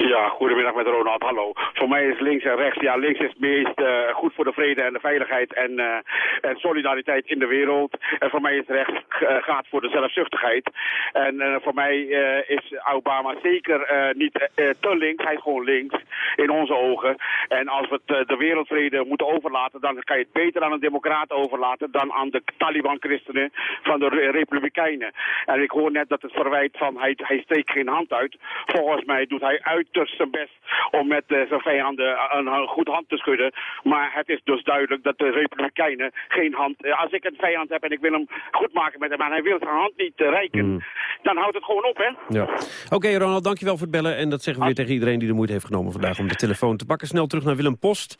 Ja, goedemiddag met Ronald, hallo. Voor mij is links en rechts, ja, links is het meest eh, goed voor de vrede en de veiligheid en, eh, en solidariteit in de wereld. En voor mij is rechts eh, gaat voor de zelfzuchtigheid. En voor mij is Obama zeker niet te links, hij is gewoon links in onze ogen. En als we het, de wereldvrede moeten overlaten, dan kan je het beter aan een democraat overlaten dan aan de Taliban-christenen van de Re- Republikeinen. En ik hoor net dat het verwijt van hij, hij steekt geen hand uit. Volgens mij doet hij uiterst zijn best om met eh, zijn vijanden een, een goed hand te schudden. Maar het is dus duidelijk dat de Republikeinen geen hand... eh, als ik een vijand heb en ik wil hem goed maken met hem en hij wil zijn hand niet eh, reiken, dan houdt het gewoon op, hè? Ja. Oké, Ronald, dankjewel voor het bellen. En dat zeggen we weer tegen iedereen die de moeite heeft genomen vandaag om de telefoon te pakken. Snel terug naar Willem Post.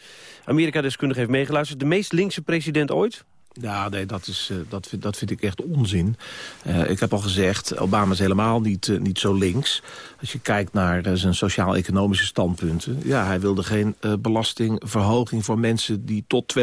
Amerika-deskundige heeft meegeluisterd. De meest linkse president ooit? Ja, nee, dat, is, eh, dat, vind, dat vind ik echt onzin. Eh, ik heb al gezegd, Obama is helemaal niet, eh, niet zo links. Als je kijkt naar zijn sociaal-economische standpunten... ja, hij wilde geen belastingverhoging voor mensen... die tot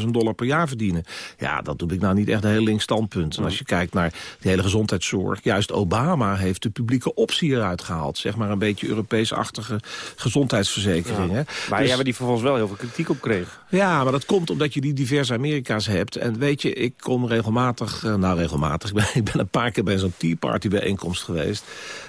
250.000 dollar per jaar verdienen. Ja, dat doe ik nou niet echt een heel links standpunt. En als je kijkt naar de hele gezondheidszorg... juist Obama heeft de publieke optie eruit gehaald. Zeg maar een beetje Europees-achtige gezondheidsverzekering. Ja. Hè? Maar Dus- ja, waar die vervolgens wel heel veel kritiek op kreeg. Ja, maar dat komt omdat je die diverse Amerika's hebt. En weet je, ik kom regelmatig, uh, nou regelmatig, ik ben, ik ben een paar keer bij zo'n Tea Party bijeenkomst geweest.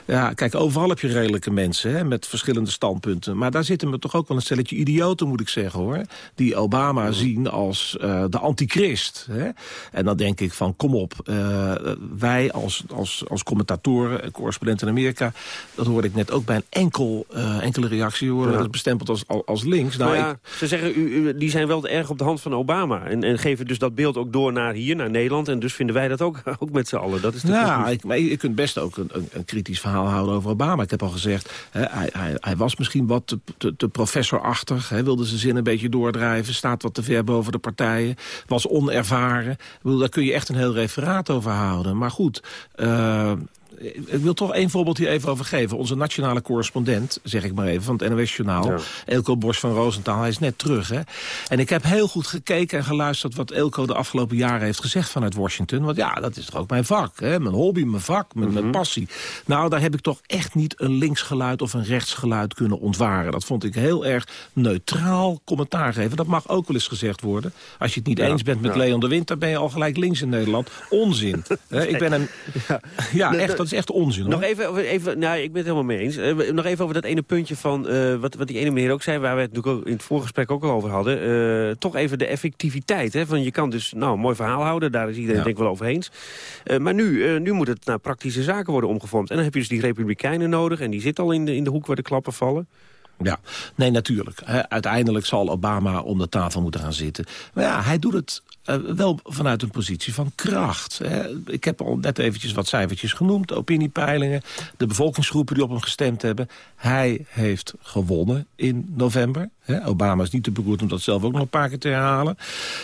Ja, kijk, overal heb je redelijke mensen hè, met verschillende standpunten. Maar daar zitten me toch ook wel een stelletje idioten, moet ik zeggen hoor. Die Obama zien als uh, de antichrist. Hè? En dan denk ik van, kom op, uh, wij als, als, als commentatoren en correspondenten in Amerika... dat hoorde ik net ook bij een enkel, enkele reactie horen. Ja. Dat is bestempeld als, als links. Nou, nou ja, ik... ze zeggen, u, u, die zijn wel erg op de hand van Obama. En, en geven dus dat beeld ook door naar hier, naar Nederland. En dus vinden wij dat ook, ook met z'n allen. Dat is de ja, ik, maar je kunt best ook een, een, een kritisch verhaal houden over Obama. Ik heb al gezegd, hè, hij, hij, hij, was misschien wat te, te, te professorachtig. Hij wilde zijn zin een beetje doordrijven. Staat wat te ver boven de partijen. Was onervaren. Ik bedoel, daar kun je echt een heel referaat over houden. Maar goed... Uh, ik wil toch één voorbeeld hier even over geven. Onze nationale correspondent, zeg ik maar even, van het NOS-journaal... Ja. Elko Bos van Roosentaal, hij is net terug. Hè? En ik heb heel goed gekeken en geluisterd... wat Elko de afgelopen jaren heeft gezegd vanuit Washington. Want ja, dat is toch ook mijn vak, hè? mijn hobby, mijn vak, mijn, mm -hmm. mijn passie. Nou, daar heb ik toch echt niet een linksgeluid of een rechtsgeluid kunnen ontwaren. Dat vond ik heel erg neutraal commentaar geven. Dat mag ook wel eens gezegd worden. Als je het niet ja, eens bent met ja. Leon de Winter... ben je al gelijk links in Nederland. Onzin. ik ben een... Ja, echt dat is echt onzin. Nog even, even nou, ik ben het helemaal mee eens. Uh, nog even over dat ene puntje van, uh, wat, wat die ene meneer ook zei... waar we het natuurlijk ook in het voorgesprek ook al over hadden. Uh, toch even de effectiviteit. Hè, van je kan dus nou, een mooi verhaal houden, daar is iedereen ja. denk ik wel over eens. maar nu, nu moet het naar praktische zaken worden omgevormd. En dan heb je dus die republikeinen nodig... en die zitten al in de, in de hoek waar de klappen vallen. Ja, nee, natuurlijk. uiteindelijk zal Obama om de tafel moeten gaan zitten. Maar ja, hij doet het uh, wel vanuit een positie van kracht. Hè. Ik heb al net eventjes wat cijfertjes genoemd. Opiniepeilingen, de bevolkingsgroepen die op hem gestemd hebben. Hij heeft gewonnen in november. Hè. Obama is niet te beroerd om dat zelf ook nog een paar keer te herhalen.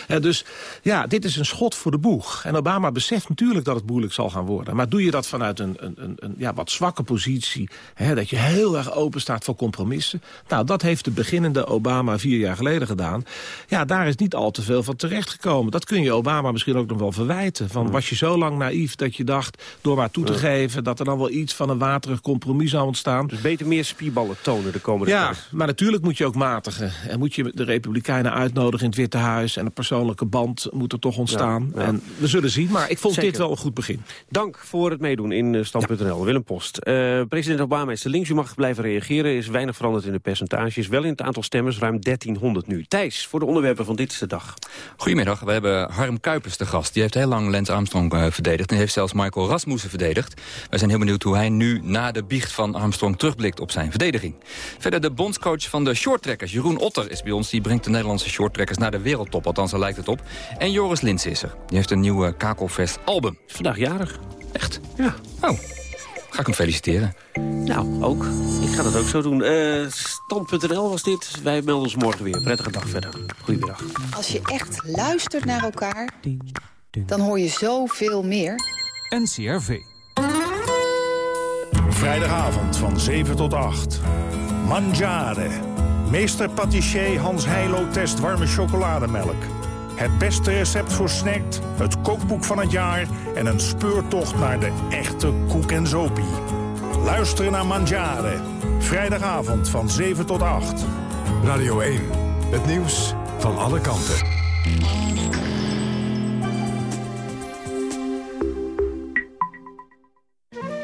Uh, dus ja, dit is een schot voor de boeg. En Obama beseft natuurlijk dat het moeilijk zal gaan worden. Maar doe je dat vanuit een, een, een, een ja, wat zwakke positie... Hè, dat je heel erg open staat voor compromissen... nou, dat heeft de beginnende Obama vier jaar geleden gedaan. Ja, daar is niet al te veel van terechtgekomen. Dat kun je Obama misschien ook nog wel verwijten. Van, was je zo lang naïef dat je dacht, door maar toe te geven... dat er dan wel iets van een waterig compromis zou ontstaan. Dus beter meer spierballen tonen de komende ja, tijd. Ja, maar natuurlijk moet je ook matigen. En moet je de Republikeinen uitnodigen in het Witte Huis... en een persoonlijke band moet er toch ontstaan. Ja, ja. En we zullen zien, maar ik vond Zeker. dit wel een goed begin. Dank voor het meedoen in Stand.nl. Willem Post. Uh, president Obama is de links. U mag blijven reageren. Er is weinig veranderd in de percentages. Wel in het aantal stemmers, ruim 1300 nu. Thijs, voor de onderwerpen van dit is de dag. Goedemiddag, we hebben Harm Kuipers de gast. Die heeft heel lang Lance Armstrong uh, verdedigd. En heeft zelfs Michael Rasmussen verdedigd. Wij zijn heel benieuwd hoe hij nu na de biecht van Armstrong terugblikt op zijn verdediging. Verder de bondscoach van de shorttrekkers, Jeroen Otter, is bij ons. Die brengt de Nederlandse shorttrekkers naar de wereldtop. Althans, daar lijkt het op. En Joris Lins is er. Die heeft een nieuwe Kakelfest album. Vandaag jarig. Echt? Ja. Oh. Ga ik hem feliciteren. Nou, ook. Ik ga dat ook zo doen. Uh, Stand.nl was dit. Wij melden ons morgen weer. Prettige dag verder. Goedemiddag. Als je echt luistert naar elkaar, dan hoor je zoveel meer. NCRV. Vrijdagavond van 7 tot 8. Mangiare. Meester patissier Hans Heilo test warme chocolademelk. Het beste recept voor snackt, het kookboek van het jaar... en een speurtocht naar de echte koek en zopie. Luisteren naar Mangiare. Vrijdagavond van 7 tot 8. Radio 1. Het nieuws van alle kanten.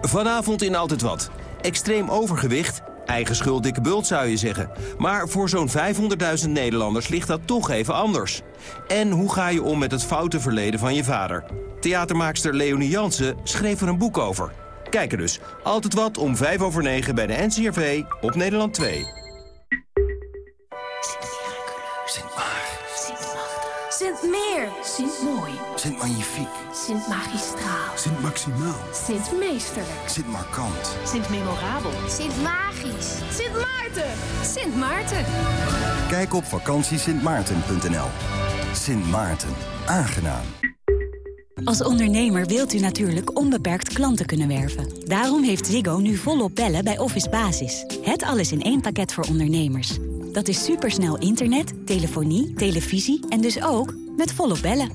Vanavond in Altijd Wat. Extreem overgewicht, eigen schuld dikke bult zou je zeggen. Maar voor zo'n 500.000 Nederlanders ligt dat toch even anders. En hoe ga je om met het foute verleden van je vader? Theatermaakster Leonie Jansen schreef er een boek over. Kijk er dus. Altijd Wat om 5 over 9 bij de NCRV op Nederland 2. Sint Meer. Sint Mooi. Sint Magnifiek. Sint Magistraal. Sint Maximaal. Sint Meesterlijk. Sint Markant. Sint Memorabel. Sint Magisch. Sint Maarten. Sint Maarten. Kijk op vakantiesintmaarten.nl Sint Maarten. Aangenaam. Als ondernemer wilt u natuurlijk onbeperkt klanten kunnen werven. Daarom heeft Ziggo nu volop bellen bij Office Basis. Het alles in één pakket voor ondernemers. Dat is supersnel internet, telefonie, televisie en dus ook met volop bellen.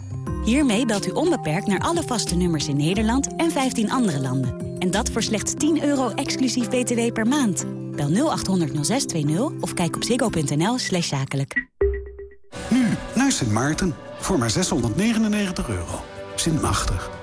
Hiermee belt u onbeperkt naar alle vaste nummers in Nederland en 15 andere landen. En dat voor slechts 10 euro exclusief btw per maand. Bel 0800 0620 of kijk op ziggo.nl slash zakelijk. Nu naar Sint Maarten voor maar 699 euro. Sint Machtig.